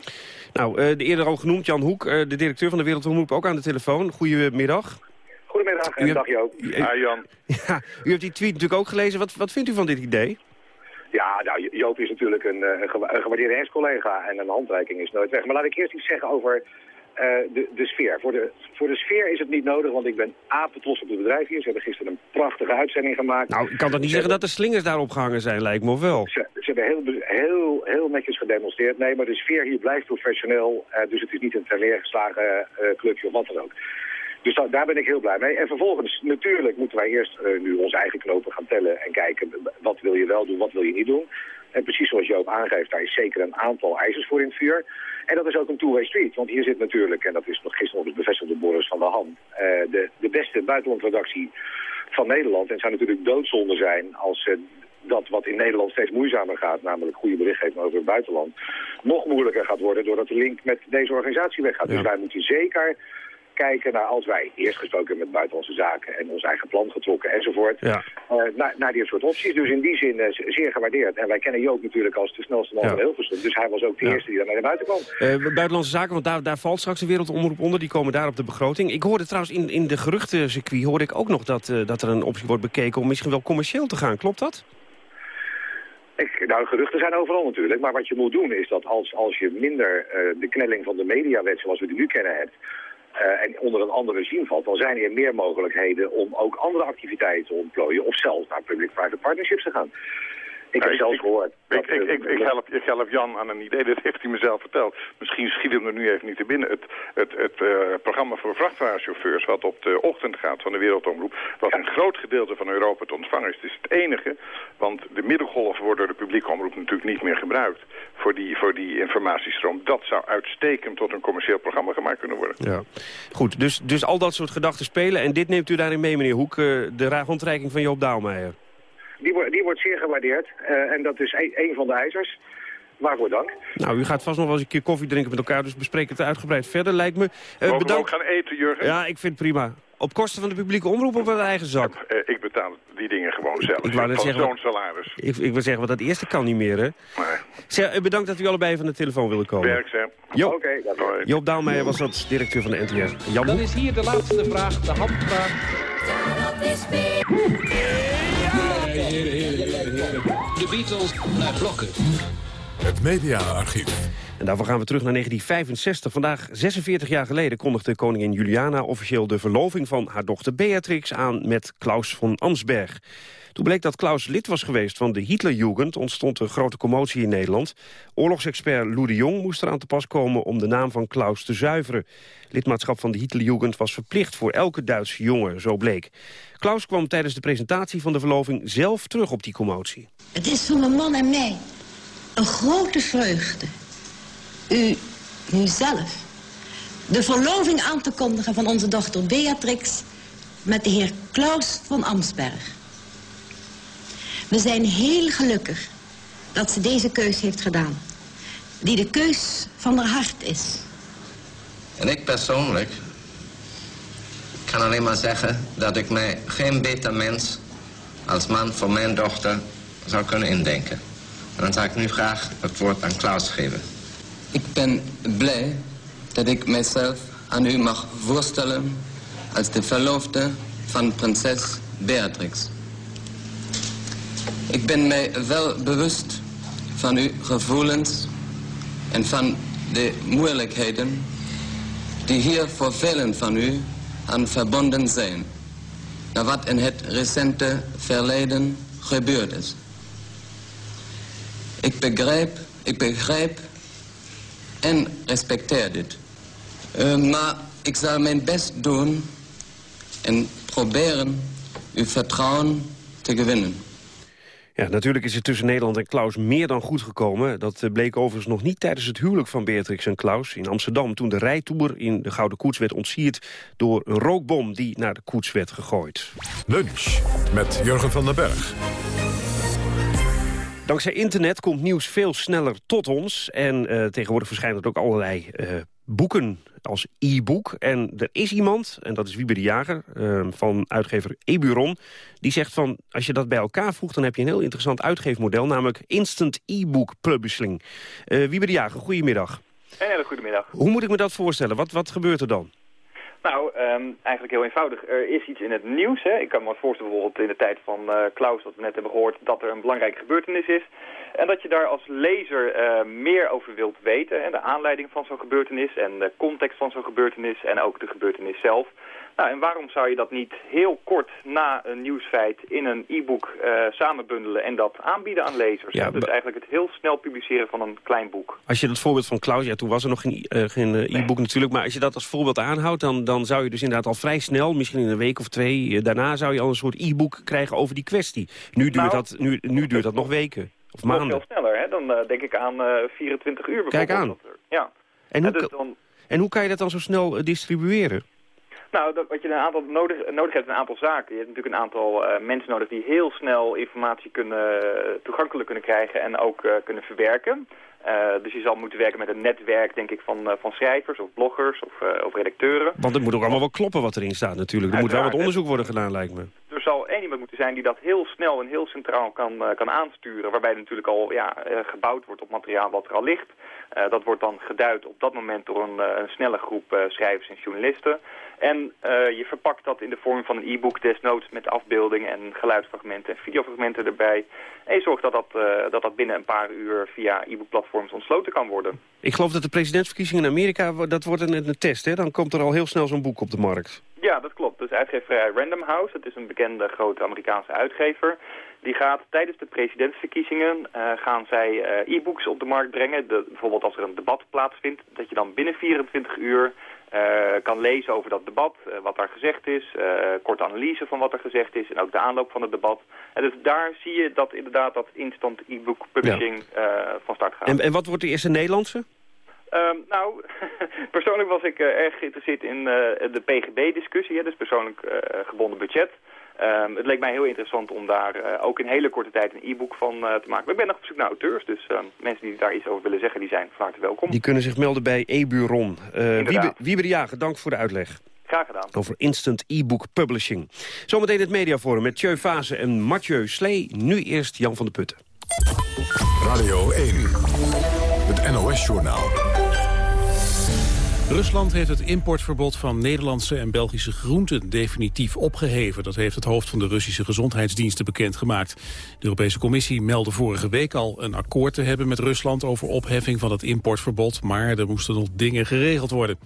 Nou, de eerder al genoemd Jan Hoek, uh, de directeur van de Wereldomroep, ook aan de telefoon. Goedemiddag. Goedemiddag en dag Joop. Ja, Jan. Ja, u hebt die tweet natuurlijk ook gelezen. Wat, wat vindt u van dit idee? Ja, nou, Joop is natuurlijk een, eh, een gewaardeerde ex-collega en een handreiking is nooit weg. Maar laat ik eerst iets zeggen over de, de sfeer. Voor de, voor de sfeer is het niet nodig, want ik ben apetrots op het bedrijf hier. Ze hebben gisteren een prachtige uitzending gemaakt. Nou, ik kan toch niet zeggen dat de slingers daarop gehangen zijn, lijkt me of wel? Ze, ze hebben heel, heel, heel netjes gedemonstreerd. Nee, maar de sfeer hier blijft professioneel. Uh, dus het is niet een terneergeslagen uh, clubje of wat dan ook. Dus da daar ben ik heel blij mee. En vervolgens, natuurlijk moeten wij eerst uh, nu onze eigen knopen gaan tellen en kijken wat wil je wel doen, wat wil je niet doen. En precies zoals je ook aangeeft, daar is zeker een aantal ijzers voor in het vuur. En dat is ook een two-way street, want hier zit natuurlijk, en dat is nog gisteren nog bevestigd door Boris van der Ham, uh, de, de beste buitenlandredactie van Nederland. En het zou natuurlijk doodzonde zijn als uh, dat wat in Nederland steeds moeizamer gaat, namelijk goede berichtgeving over het buitenland, nog moeilijker gaat worden doordat de link met deze organisatie weggaat. Dus wij moeten zeker kijken naar als wij eerst gesproken met buitenlandse zaken en ons eigen plan getrokken enzovoort, ja. uh, naar, naar dit soort opties. Dus in die zin uh, zeer gewaardeerd. En wij kennen Joop natuurlijk als de snelste man ja. van Hilversum. Dus hij was ook de ja. eerste die daarmee naar buiten kwam. Uh, buitenlandse zaken, want daar, daar valt straks de wereldomroep onder. Die komen daar op de begroting. Ik hoorde trouwens in, in de geruchtencircuit hoorde ik ook nog dat, dat er een optie wordt bekeken om misschien wel commercieel te gaan. Klopt dat? Ik, nou, geruchten zijn overal natuurlijk. Maar wat je moet doen is dat als, als je minder de knelling van de mediawet zoals we die nu kennen hebt... Uh, en onder een ander regime valt, dan zijn er meer mogelijkheden om ook andere activiteiten te ontplooien of zelfs naar public-private partnerships te gaan. Ik heb zelfs gehoord... Ik, ik, ik, ik, help, ik help Jan aan een idee, dat heeft hij mezelf verteld. Misschien schiet hem er nu even niet te binnen. Het, het, het uh, programma voor vrachtwagenchauffeurs, wat op de ochtend gaat van de Wereldomroep... wat een groot gedeelte van Europa te ontvangen is. Het is het enige, want de middengolven worden door de publieke omroep natuurlijk niet meer gebruikt... voor die, voor die informatiestroom. Dat zou uitstekend tot een commercieel programma gemaakt kunnen worden. Ja. Goed, dus, dus al dat soort gedachten spelen. En dit neemt u daarin mee, meneer Hoek, uh, de rondreiking van Joop Daalmeijer. Die, wordt, die wordt zeer gewaardeerd. Uh, en dat is een, een van de ijzers. Waarvoor dank. Nou, u gaat vast nog wel eens een keer koffie drinken met elkaar, dus bespreek het uitgebreid verder, lijkt me. Uh, bedankt... we ook gaan eten, Jurgen? Ja, ik vind het prima. Op kosten van de publieke omroep of uit eigen zak? Ja, uh, ik betaal die dingen gewoon zelf. Ik wou net zeggen, zo'n salaris. Ik, ik wil zeggen, want dat eerste kan niet meer, hè? Nee. Zeg, bedankt dat u allebei van de telefoon willen komen. Werkzaam. Joop, okay, Joop Daalmeijer was dat directeur van de NTR. Jan Dan is hier de laatste vraag, de handvraag. De Beatles naar blokken. Het mediaarchief. En daarvoor gaan we terug naar 1965. Vandaag, 46 jaar geleden, kondigde koningin Juliana officieel de verloving van haar dochter Beatrix aan met Klaus von Amsberg. Toen bleek dat Klaus lid was geweest van de Hitlerjugend... ontstond een grote commotie in Nederland. Oorlogsexpert Lou de Jong moest eraan te pas komen... om de naam van Klaus te zuiveren. Lidmaatschap van de Hitlerjugend was verplicht voor elke Duitse jongen, zo bleek. Klaus kwam tijdens de presentatie van de verloving zelf terug op die commotie. Het is voor mijn man en mij een grote vreugde... u, u zelf de verloving aan te kondigen van onze dochter Beatrix... met de heer Klaus van Amsberg. We zijn heel gelukkig dat ze deze keus heeft gedaan. Die de keus van haar hart is. En ik persoonlijk kan alleen maar zeggen dat ik mij geen beter mens als man voor mijn dochter zou kunnen indenken. En dan zou ik nu graag het woord aan Klaus geven. Ik ben blij dat ik mijzelf aan u mag voorstellen als de verloofde van prinses Beatrix. Ik ben mij wel bewust van uw gevoelens en van de moeilijkheden die hier voor velen van u aan verbonden zijn, naar wat in het recente verleden gebeurd is. Ik begrijp, ik begrijp en respecteer dit. Uh, maar ik zal mijn best doen en proberen uw vertrouwen te gewinnen. Ja, natuurlijk is het tussen Nederland en Klaus meer dan goed gekomen. Dat eh, bleek overigens nog niet tijdens het huwelijk van Beatrix en Klaus in Amsterdam... toen de rijtoer in de Gouden Koets werd ontsierd door een rookbom die naar de koets werd gegooid. Lunch met Jurgen van den Berg. Dankzij internet komt nieuws veel sneller tot ons. En uh, tegenwoordig verschijnen er ook allerlei uh, boeken als e-book. En er is iemand, en dat is Wiebe de Jager uh, van uitgever Eburon... die zegt van, als je dat bij elkaar voegt... dan heb je een heel interessant uitgeefmodel, namelijk Instant E-book Publishing. Uh, Wiebe de Jager, goedemiddag. Een hele goedemiddag. Hoe moet ik me dat voorstellen? Wat, wat gebeurt er dan? Nou, um, eigenlijk heel eenvoudig. Er is iets in het nieuws. Hè. Ik kan me voorstellen bijvoorbeeld in de tijd van uh, Klaus, dat we net hebben gehoord, dat er een belangrijke gebeurtenis is. En dat je daar als lezer uh, meer over wilt weten. En de aanleiding van zo'n gebeurtenis en de context van zo'n gebeurtenis en ook de gebeurtenis zelf. Nou, en waarom zou je dat niet heel kort na een nieuwsfeit in een e-book uh, samenbundelen en dat aanbieden aan lezers? Ja, dus eigenlijk het heel snel publiceren van een klein boek. Als je dat voorbeeld van Klaus, ja, toen was er nog geen, uh, geen e-book nee. natuurlijk, maar als je dat als voorbeeld aanhoudt, dan, dan zou je dus inderdaad al vrij snel, misschien in een week of twee, uh, daarna zou je al een soort e-book krijgen over die kwestie. Nu duurt, nou, dat, nu, nu duurt dat nog weken. Of maanden. Nog veel sneller, hè? dan denk ik aan uh, 24 uur bijvoorbeeld. Kijk aan. Ja. En hoe, dus dan... en hoe kan je dat dan zo snel distribueren? Nou, dat, wat je een aantal nodig, nodig hebt, een aantal zaken. Je hebt natuurlijk een aantal uh, mensen nodig die heel snel informatie kunnen, toegankelijk kunnen krijgen en ook uh, kunnen verwerken. Uh, dus je zal moeten werken met een netwerk, denk ik, van, uh, van schrijvers of bloggers of, uh, of redacteuren. Want het moet ook allemaal wel kloppen wat erin staat natuurlijk. Er moet wel wat onderzoek worden gedaan, lijkt me. Er zal één iemand moeten zijn die dat heel snel en heel centraal kan, kan aansturen. Waarbij natuurlijk al ja, gebouwd wordt op materiaal wat er al ligt. dat wordt dan geduid op dat moment door een, een snelle groep schrijvers en journalisten. En je verpakt dat in de vorm van een e-book desnoods met afbeeldingen en geluidsfragmenten en videofragmenten erbij. En je zorgt dat dat, dat, dat binnen een paar uur via e-bookplatforms ontsloten kan worden. Ik geloof dat de presidentsverkiezingen in Amerika, dat wordt een, een test, hè? Dan komt er al heel snel zo'n boek op de markt. Ja, dat klopt. Dus uitgeverij Random House, dat is een bekende grote Amerikaanse uitgever. Die gaat tijdens de presidentsverkiezingen uh, gaan zij uh, e-books op de markt brengen. De, bijvoorbeeld als er een debat plaatsvindt, dat je dan binnen 24 uur uh, kan lezen over dat debat, uh, wat daar gezegd is, uh, korte analyse van wat er gezegd is en ook de aanloop van het debat. En dus daar zie je dat inderdaad dat instant e-book publishing ja. van start gaat. En, en wat wordt de eerste Nederlandse? Um, nou, persoonlijk was ik erg geïnteresseerd in de PGB-discussie, dus persoonlijk gebonden budget. Um, het leek mij heel interessant om daar uh, ook in hele korte tijd een e-book van uh, te maken. Maar ik ben nog op zoek naar auteurs, dus uh, mensen die daar iets over willen zeggen, die zijn van harte welkom. Die kunnen zich melden bij Eburon. Wiebe, Wiebe de Jager, dank voor de uitleg. Graag gedaan. Over instant e-book publishing. Zometeen het mediaforum met Tjeu Fase en Mathieu Slee. Nu eerst Jan van de Putten. Radio 1, het NOS-journaal. Rusland heeft het importverbod van Nederlandse en Belgische groenten definitief opgeheven. Dat heeft het hoofd van de Russische gezondheidsdiensten bekendgemaakt. De Europese Commissie meldde vorige week al een akkoord te hebben met Rusland over opheffing van het importverbod, maar er moesten nog dingen geregeld worden.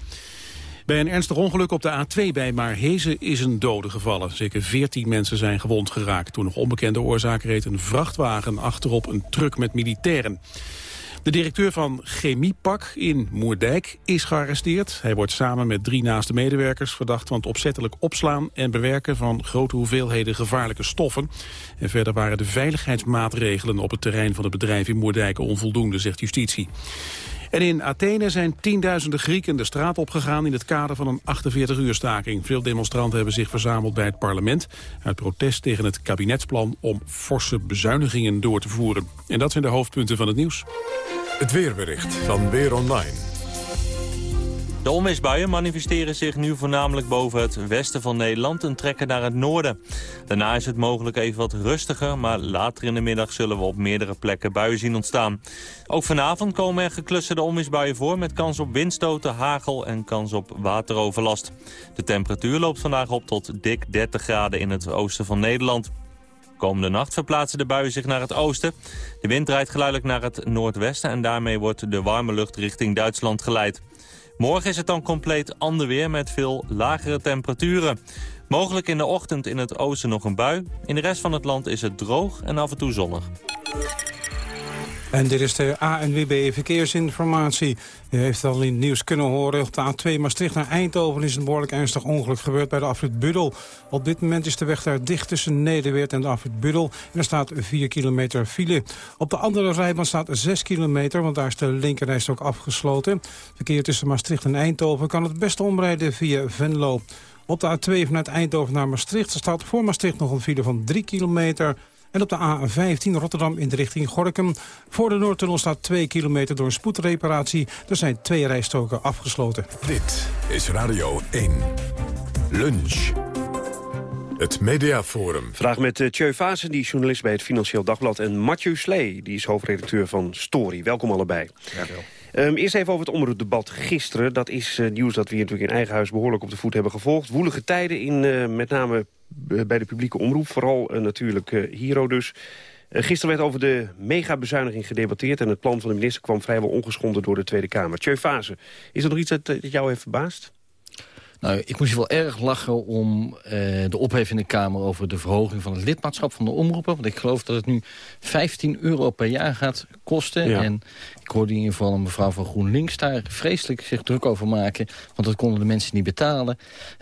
Bij een ernstig ongeluk op de A2 bij Maarhezen is een dode gevallen. Zeker 14 mensen zijn gewond geraakt. Toen nog onbekende oorzaak reed een vrachtwagen achterop een truck met militairen. De directeur van Chemiepak in Moerdijk is gearresteerd. Hij wordt samen met drie naaste medewerkers verdacht van het opzettelijk opslaan en bewerken van grote hoeveelheden gevaarlijke stoffen. En verder waren de veiligheidsmaatregelen op het terrein van het bedrijf in Moerdijk onvoldoende, zegt justitie. En in Athene zijn tienduizenden Grieken de straat opgegaan... in het kader van een 48-uur staking. Veel demonstranten hebben zich verzameld bij het parlement... uit protest tegen het kabinetsplan om forse bezuinigingen door te voeren. En dat zijn de hoofdpunten van het nieuws. Het weerbericht van Weer Online. De onweersbuien manifesteren zich nu voornamelijk boven het westen van Nederland en trekken naar het noorden. Daarna is het mogelijk even wat rustiger, maar later in de middag zullen we op meerdere plekken buien zien ontstaan. Ook vanavond komen er geklusserde onweersbuien voor met kans op windstoten, hagel en kans op wateroverlast. De temperatuur loopt vandaag op tot dik 30 graden in het oosten van Nederland. Komende nacht verplaatsen de buien zich naar het oosten. De wind draait geleidelijk naar het noordwesten en daarmee wordt de warme lucht richting Duitsland geleid. Morgen is het dan compleet ander weer met veel lagere temperaturen. Mogelijk in de ochtend in het oosten nog een bui. In de rest van het land is het droog en af en toe zonnig. En dit is de ANWB Verkeersinformatie. U heeft al in het nieuws kunnen horen. Op de A2 Maastricht naar Eindhoven is een behoorlijk ernstig ongeluk gebeurd bij de afrit Budel. Op dit moment is de weg daar dicht tussen Nederweert en de afrit Budel. En er staat 4 kilometer file. Op de andere rijbaan staat 6 kilometer, want daar is de linkerreis ook afgesloten. Verkeer tussen Maastricht en Eindhoven kan het best omrijden via Venlo. Op de A2 vanuit Eindhoven naar Maastricht staat voor Maastricht nog een file van 3 kilometer... En op de A15 Rotterdam in de richting Gorkum. Voor de Noordtunnel staat 2 kilometer door een spoedreparatie. Er zijn twee rijstoken afgesloten. Dit is Radio 1. Lunch. Het Mediaforum. Vandaag met uh, Tjeu Vazen, die is journalist bij het Financieel Dagblad... en Mathieu Slee, die is hoofdredacteur van Story. Welkom allebei. Ja, wel. Um, eerst even over het omroepdebat gisteren. Dat is uh, nieuws dat we hier natuurlijk in eigen huis behoorlijk op de voet hebben gevolgd. Woelige tijden in uh, met name bij de publieke omroep. Vooral natuurlijk Hero dus. gisteren werd over de megabezuiniging gedebatteerd... en het plan van de minister kwam vrijwel ongeschonden door de Tweede Kamer. Tjeu Fase, is er nog iets dat jou heeft verbaasd? Nou, ik moest wel erg lachen om uh, de ophef in de Kamer... over de verhoging van het lidmaatschap van de omroepen. Want ik geloof dat het nu 15 euro per jaar gaat kosten. Ja. En ik hoorde in ieder geval een mevrouw van GroenLinks daar vreselijk zich druk over maken. Want dat konden de mensen niet betalen.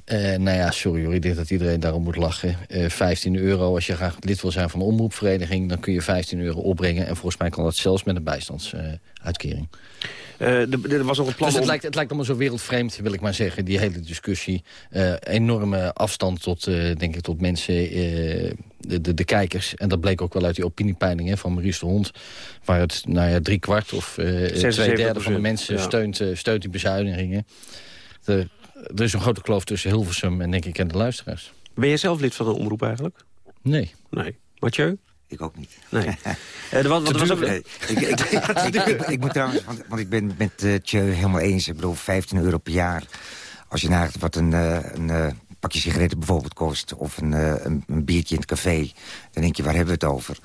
Uh, nou ja, sorry hoor, ik denk dat iedereen daarom moet lachen. Uh, 15 euro, als je graag lid wil zijn van een omroepvereniging... dan kun je 15 euro opbrengen. En volgens mij kan dat zelfs met een bijstandsuitkering. Uh, er was ook een plan dus het, om... lijkt, het lijkt allemaal zo wereldvreemd, wil ik maar zeggen, die hele discussie. Uh, enorme afstand tot, uh, denk ik, tot mensen, de, de, de, kijkers. En dat bleek ook wel uit die opiniepeilingen van Maurice de Hond. Waar het, nou ja, drie kwart of twee derde van de mensen ja. steunt, steunt die bezuinigingen. De, er is een grote kloof tussen Hilversum en, denk ik, en de luisteraars. Ben jij zelf lid van een omroep eigenlijk? Nee. Nee. Mathieu? Ik ook niet. Nee. uh, er was, wat, was ook... nee. ik, ik, ik, ik, moet trouwens, want, want ik ben het met uh, Tjeu helemaal eens. Ik bedoel, 15 euro per jaar. Als je naagt wat een, uh, een pakje sigaretten bijvoorbeeld kost... of een, een, een, biertje in het café, dan denk je, waar hebben we het over?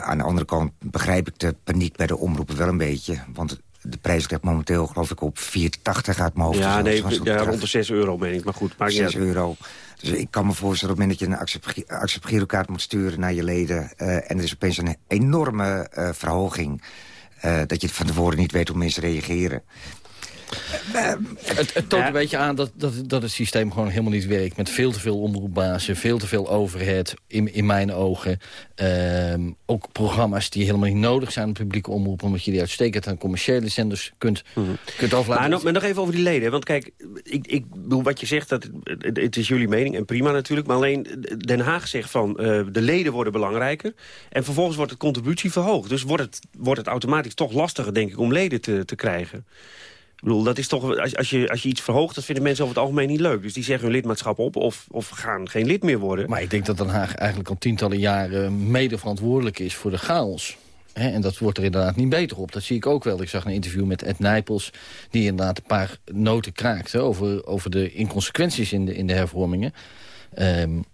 aan de andere kant begrijp ik de paniek bij de omroepen wel een beetje. Want de prijs ligt momenteel, geloof ik, op 4,80 gaat mijn hoofd. Ja, nee, ja, rond de 6 euro, meen ik. Maar goed, maakt 6 euro. Dus ik kan me voorstellen, op het moment dat je een acceptgirokaart moet sturen naar je leden... Uh, en er is opeens een enorme uh, verhoging... Uh, dat je van tevoren niet weet hoe mensen reageren. Het, het toont een beetje aan dat, dat, dat het systeem gewoon helemaal niet werkt. Met veel te veel omroepbazen, veel te veel overhead, in, in mijn ogen. Um, ook programma's die helemaal niet nodig zijn, de publieke omroep... omdat je die uitstekend aan commerciële zenders kunt, mm -hmm. kunt overlaten. Maar nog, maar nog even over die leden. Want kijk, ik, ik bedoel wat je zegt, dat, het, het is jullie mening en prima natuurlijk. Maar alleen Den Haag zegt van, uh, de leden worden belangrijker. En vervolgens wordt de contributie verhoogd. Dus wordt het, wordt het automatisch toch lastiger, denk ik, om leden te, te krijgen. Bedoel, dat is toch, als, als, je, als je iets verhoogt, dat vinden mensen over het algemeen niet leuk. Dus die zeggen hun lidmaatschap op of, of gaan geen lid meer worden. Maar ik denk dat Den Haag eigenlijk al tientallen jaren mede verantwoordelijk is voor de chaos. En dat wordt er inderdaad niet beter op. Dat zie ik ook wel. Ik zag een interview met Ed Nijpels... die inderdaad een paar noten kraakte over, over de inconsequenties in de, in de hervormingen. Um,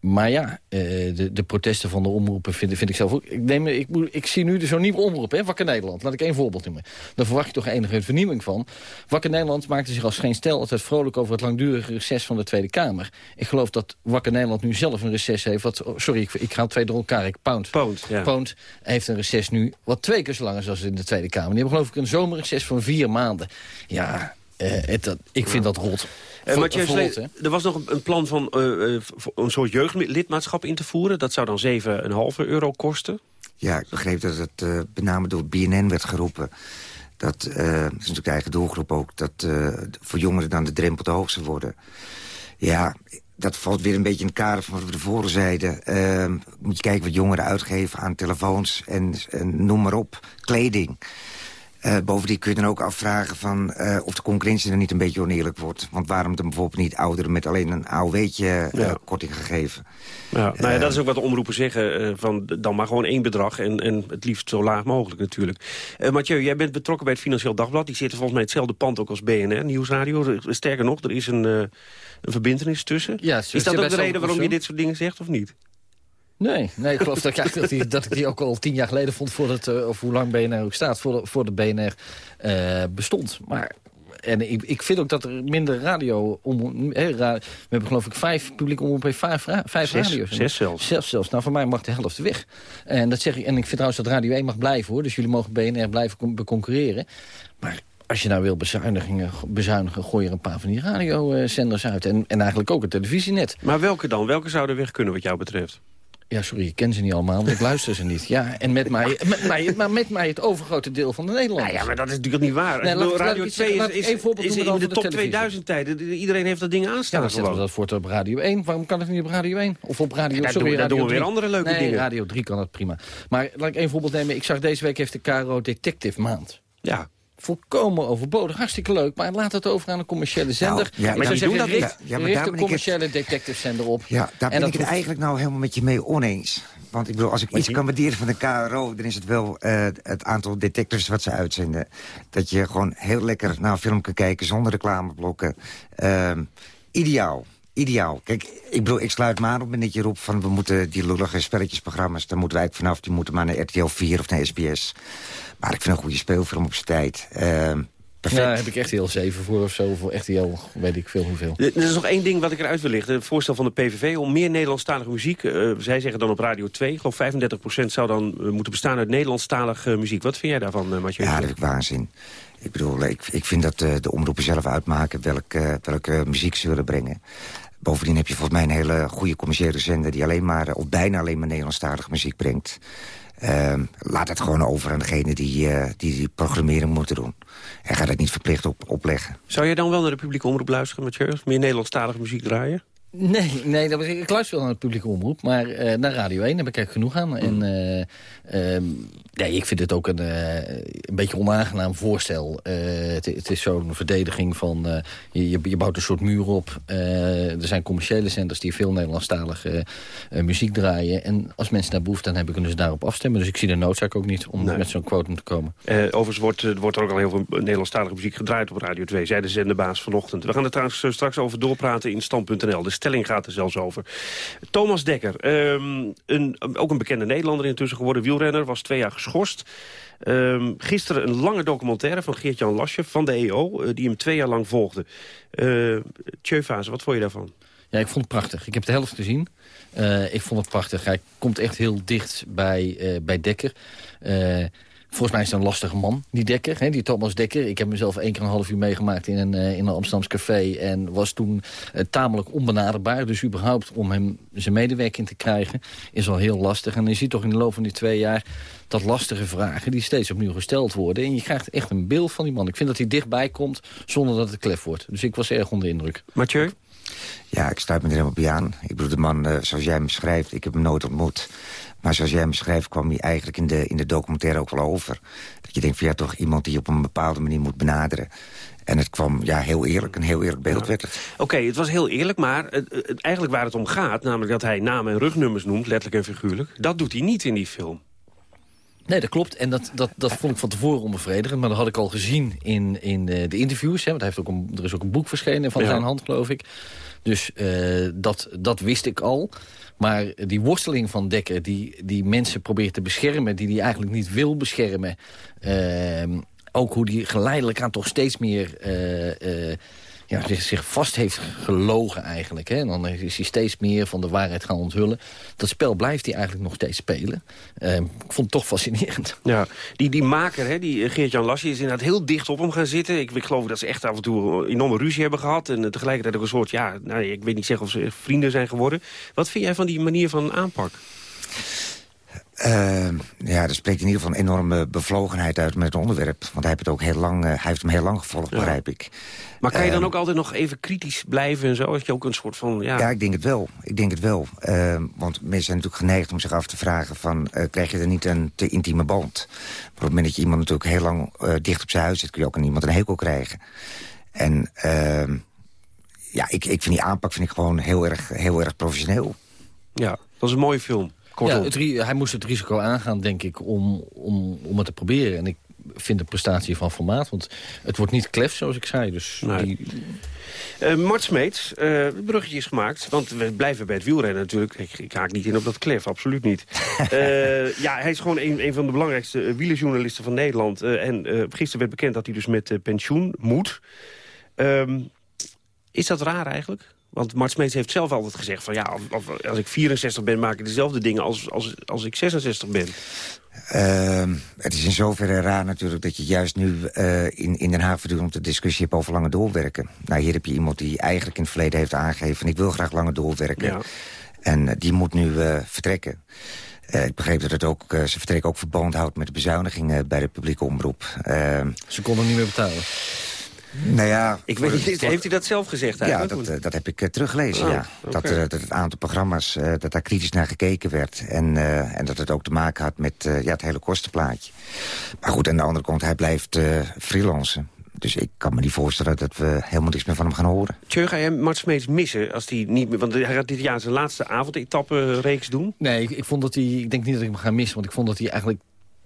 maar ja, de, de, protesten van de omroepen vind, vind ik zelf ook... Ik, neem, ik, ik zie nu zo'n nieuwe omroep, hè, Wakker Nederland. Laat ik één voorbeeld noemen. Daar verwacht je toch enige vernieuwing van. Wakker Nederland maakte zich als geen stel altijd vrolijk... over het langdurige reces van de Tweede Kamer. Ik geloof dat Wakker Nederland nu zelf een reces heeft... Wat, oh, sorry, ik, ik ga twee door elkaar. Ik, Pound. Pound, ja. Pound heeft een reces nu wat twee keer zo lang is als in de Tweede Kamer. Die hebben geloof ik een zomerreces van vier maanden. Ja, het, dat, ik vind dat rot. Uh, maar er was nog een, een plan van uh, een soort jeugdlidmaatschap in te voeren. Dat zou dan 7,5 euro kosten. Ja, ik begreep dat het uh, met name door BNN werd geroepen. Dat, uh, dat is natuurlijk de eigen doelgroep ook. Dat uh, voor jongeren dan de drempel te hoog zou worden. Ja, dat valt weer een beetje in het kader van wat we tevoren zeiden. Uh, moet je kijken wat jongeren uitgeven aan telefoons en, en noem maar op, kleding. Uh, bovendien kun je dan ook afvragen van, uh, of de concurrentie dan niet een beetje oneerlijk wordt. Want waarom dan bijvoorbeeld niet ouderen met alleen een AOW'tje uh, ja. korting gegeven? Ja, nou ja, dat is ook wat de omroepen zeggen. van dan maar gewoon één bedrag en, en het liefst zo laag mogelijk natuurlijk. Mathieu, jij bent betrokken bij het Financieel Dagblad. Die zitten volgens mij hetzelfde pand ook als BNR, Nieuwsradio. Sterker nog, er is een, een verbindenis tussen. Ja, is dat ook de reden waarom je dit soort dingen zegt of niet? Nee, nee, ik geloof dat, ik, dat, die, dat ik die ook al tien jaar geleden vond... Voordat, uh, of hoe lang BNR ook staat, voor de, voor de BNR uh, bestond. Maar en ik, ik vind ook dat er minder radio... Om, ra- we hebben geloof ik vijf publiek omroep vijf, vijf Zes- radio's. zes zelfs. Zes zelfs. Nou, voor mij mag de helft weg. En, dat zeg ik, en ik vind trouwens dat Radio 1 mag blijven, hoor. Dus jullie mogen BNR blijven con- concurreren. Maar als je nou wil bezuinigingen, bezuinigen... gooi er een paar van die radiozenders uit. En, en eigenlijk ook het televisienet. Maar welke dan? Welke zouden weg kunnen wat jou betreft? Ja, sorry, ik ken ze niet allemaal, want ik luister ze niet. Ja, en met mij, met mij, maar met mij het overgrote deel van de Nederlanders. Ja, maar dat is natuurlijk niet waar. Nee, bedoel, Radio ik iets 2 zeggen. is, is, is in de top de televisie. 2000 tijden. Iedereen heeft dat ding Ja, aanstaan dan zetten we dat voort op Radio 1. Waarom kan het niet op Radio 1? Of op Radio... Ja, sorry, doen Radio doen we weer 3. andere leuke nee, dingen. Radio 3 kan het prima. Maar laat ik één voorbeeld nemen. Ik zag deze week heeft de Caro Detective Maand. Ja. Volkomen overbodig. Hartstikke leuk. Maar laat het over aan een commerciële zender. ja, ik maar doen zeggen, dat richt, niet. Ja, maar richt een ik het- commerciële detective zender op. Ja, daar En ben ik het hoeft- eigenlijk nou helemaal met je mee oneens. Want ik bedoel, als ik iets kan waarderen van de KRO... dan is het wel eh, het aantal detectives wat ze uitzenden. Dat je gewoon heel lekker naar een film kan kijken zonder reclameblokken. Ehm, ideaal. Ideaal. Kijk, ik bedoel, ik sluit me aan op dat je roept van... we moeten die lullige spelletjesprogramma's... daar moeten wij vanaf, die moeten maar naar RTL 4 of naar SBS. Maar ik vind een goede speelfilm op zijn tijd. Ehm, perfect. Ja, daar heb ik echt heel 7 voor of zo. Voor echt heel, weet ik veel hoeveel. Er is nog één ding wat ik eruit wil lichten. Het voorstel van de PVV om meer Nederlandstalige muziek. eh, zij zeggen dan op Radio 2. Ik geloof 35% zou dan eh, moeten bestaan uit Nederlandstalige muziek. Wat vind jij daarvan, uh, Mathieu? Ja, dat vind ik waanzin. Ik bedoel, ik, ik vind dat eh, de omroepen zelf uitmaken welke, welke muziek ze willen brengen. Bovendien heb je volgens mij een hele goede commerciële zender... die alleen maar, of bijna alleen maar Nederlandstalige muziek brengt. Ehm, laat het gewoon over aan degene die, eh, die die programmering moeten doen. En ga dat niet verplicht op, opleggen. Zou jij dan wel naar de publieke omroep luisteren, Mathieu? Meer Nederlandstalige muziek draaien? Nee, nee dat, ik luister wel naar het publieke omroep. Maar eh, naar Radio 1 heb ik eigenlijk genoeg aan. En eh, ehm, nee, ik vind het ook een, eh, een beetje onaangenaam voorstel. Eh, het, het is zo'n verdediging van... eh, je, je bouwt een soort muur op. Eh, er zijn commerciële zenders die veel Nederlandstalige eh, muziek draaien. En als mensen daar behoefte aan hebben, kunnen ze daarop afstemmen. Dus ik zie de noodzaak ook niet om Nee. met zo'n quotum te komen. Eh, overigens wordt, eh, wordt er ook al heel veel Nederlandstalige muziek gedraaid op Radio 2. Zei de zenderbaas vanochtend. We gaan er trouwens eh, straks over doorpraten in Stand.nl. Stelling gaat er zelfs over. Thomas Dekker, ehm, een, ook een bekende Nederlander intussen geworden. Wielrenner, was twee jaar geschorst. Ehm, gisteren een lange documentaire van Geert-Jan Lasje van de EO... eh, die hem twee jaar lang volgde. Uh, Tjeu Fase, wat vond je daarvan? Ja, ik vond het prachtig. Ik heb de helft gezien. Uh, ik vond het prachtig. Hij komt echt heel dicht bij, bij Dekker. Volgens mij is het een lastige man, die Dekker. Hè, die Thomas Dekker. Ik heb mezelf één keer een half uur meegemaakt in een, in een Amsterdams café. En was toen tamelijk onbenaderbaar. Dus überhaupt om hem zijn medewerking te krijgen is al heel lastig. En je ziet toch in de loop van die twee jaar dat lastige vragen die steeds opnieuw gesteld worden. En je krijgt echt een beeld van die man. Ik vind dat hij dichtbij komt zonder dat het klef wordt. Dus ik was erg onder de indruk. Mathieu? Ja, ik sluit me er helemaal bij aan. Ik bedoel, de man, uh, zoals jij hem beschrijft, ik heb hem nooit ontmoet. Maar zoals jij hem beschrijft, kwam hij eigenlijk in de, in de documentaire ook wel over. Dat je denkt van ja, toch iemand die je op een bepaalde manier moet benaderen. En het kwam ja, heel eerlijk, een heel eerlijk beeld ja. werd het. Oké, okay, het was heel eerlijk, maar het, het, eigenlijk waar het om gaat... namelijk dat hij namen en rugnummers noemt, letterlijk en figuurlijk... dat doet hij niet in die film. Nee, dat klopt. En dat, dat, dat vond ik van tevoren onbevredigend. Maar dat had ik al gezien in, in de, de interviews. Hè, want hij heeft ook een, er is ook een boek verschenen van ja. zijn hand, geloof ik. Dus uh, dat, dat wist ik al. Maar die worsteling van Dekker, die, die mensen probeert te beschermen... die hij eigenlijk niet wil beschermen... Uh, ook hoe die geleidelijk aan toch steeds meer... Uh, uh, ja, zich, vast heeft gelogen eigenlijk. Hè? En dan is hij steeds meer van de waarheid gaan onthullen. Dat spel blijft hij eigenlijk nog steeds spelen. Uh, ik vond het toch fascinerend. Ja, die, die maker, hè, die Geert-Jan Lasje, is inderdaad heel dicht op hem gaan zitten. Ik, ik geloof dat ze echt af en toe enorme ruzie hebben gehad. En tegelijkertijd ook een soort, ja, nou, ik weet niet zeggen of ze vrienden zijn geworden. Wat vind jij van die manier van aanpak? Uh, ja, er spreekt in ieder geval een enorme bevlogenheid uit met het onderwerp. Want hij heeft, het ook heel lang, uh, hij heeft hem heel lang gevolgd, ja. begrijp ik. Maar kan je dan uh, ook altijd nog even kritisch blijven en zo? Als je ook een soort van... Ja, ja ik denk het wel. Ik denk het wel. Ehm, want mensen zijn natuurlijk geneigd om zich af te vragen... van eh, krijg je er niet een te intieme band? Maar op het moment dat je iemand natuurlijk heel lang eh, dicht op zijn huis zit... kun je ook aan iemand een hekel krijgen. En ehm, ja, ik, ik vind die aanpak vind ik gewoon heel erg, heel erg professioneel. Ja, dat is een mooie film. Ja, het, hij moest het risico aangaan, denk ik, om, om, om het te proberen. En ik vind de prestatie van formaat. Want het wordt niet klef, zoals ik zei. Dus die... Uh, Mart Smeets, uh, bruggetje is gemaakt. Want we blijven bij het wielrennen natuurlijk. Ik, ik haak niet in op dat klef, absoluut niet. uh, ja, hij is gewoon een, een van de belangrijkste wielerjournalisten van Nederland. en gisteren werd bekend dat hij dus met pensioen moet. Ehm, is dat raar eigenlijk? Want Mart Smeets heeft zelf altijd gezegd van... ja, als, ik 64 ben, maak ik dezelfde dingen als, als, als ik 66 ben. Uh, het is in zoverre raar natuurlijk dat je juist nu uh, in, in Den Haag voortdurend de discussie hebt over lange doorwerken. Nou, hier heb je iemand die eigenlijk in het verleden heeft aangegeven... ik wil graag langer doorwerken. Ja. En uh, die moet nu uh, vertrekken. ik begreep dat het ook, ze vertrek ook verband houdt met de bezuinigingen bij de publieke omroep. Ehm, ze konden niet meer betalen. Nou ja... Ik weet niet, heeft hij dat zelf gezegd eigenlijk? Ja, dat, eh, dat heb ik uh, teruggelezen, oh, ja. Dat, uh, dat het aantal programma's, uh, dat daar kritisch naar gekeken werd. En, en dat het ook te maken had met ja, het hele kostenplaatje. Maar goed, aan de andere kant, hij blijft freelancen. Dus ik kan me niet voorstellen dat we helemaal niks meer van hem gaan horen. Tjeu, ga je Mart Smeets missen als hij niet meer... Want hij gaat dit jaar zijn laatste avondetappe reeks doen. Nee, ik, ik, vond dat hij... Ik denk niet dat ik hem ga missen, want ik vond dat hij eigenlijk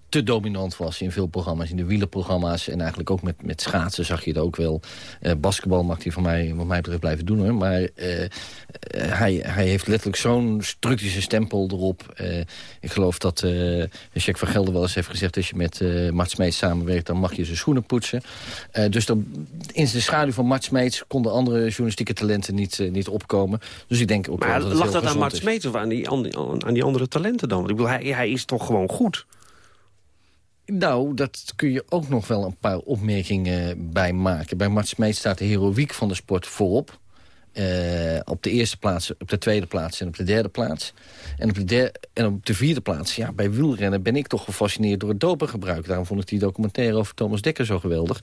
te dominant was in veel programma's. In de wielerprogramma's en eigenlijk ook met, met schaatsen zag je het ook wel. Uh, basketbal mag hij van mij, wat mij betreft blijven doen. Hoor. Maar uh, hij, hij heeft letterlijk zo'n structische stempel erop. Ik geloof dat uh, Jack van Gelder wel eens heeft gezegd... als je met uh, Mart Smeets samenwerkt, dan mag je zijn schoenen poetsen. dus dan, in de schaduw van Mart Smeets konden andere journalistieke talenten niet, niet opkomen. Dus ik denk ook maar wel dat lag dat aan Mart Smeets of aan die, aan die andere talenten dan? Want ik bedoel, hij, hij is toch gewoon goed? Nou, dat kun je ook nog wel een paar opmerkingen bij maken. Bij Mart Smeet staat de heroïek van de sport voorop. Uh, op de eerste plaats, op de tweede plaats en op de derde plaats. En op de, en op de vierde plaats, ja, bij wielrennen ben ik toch gefascineerd door het dopengebruik. Daarom vond ik die documentaire over Thomas Dekker zo geweldig.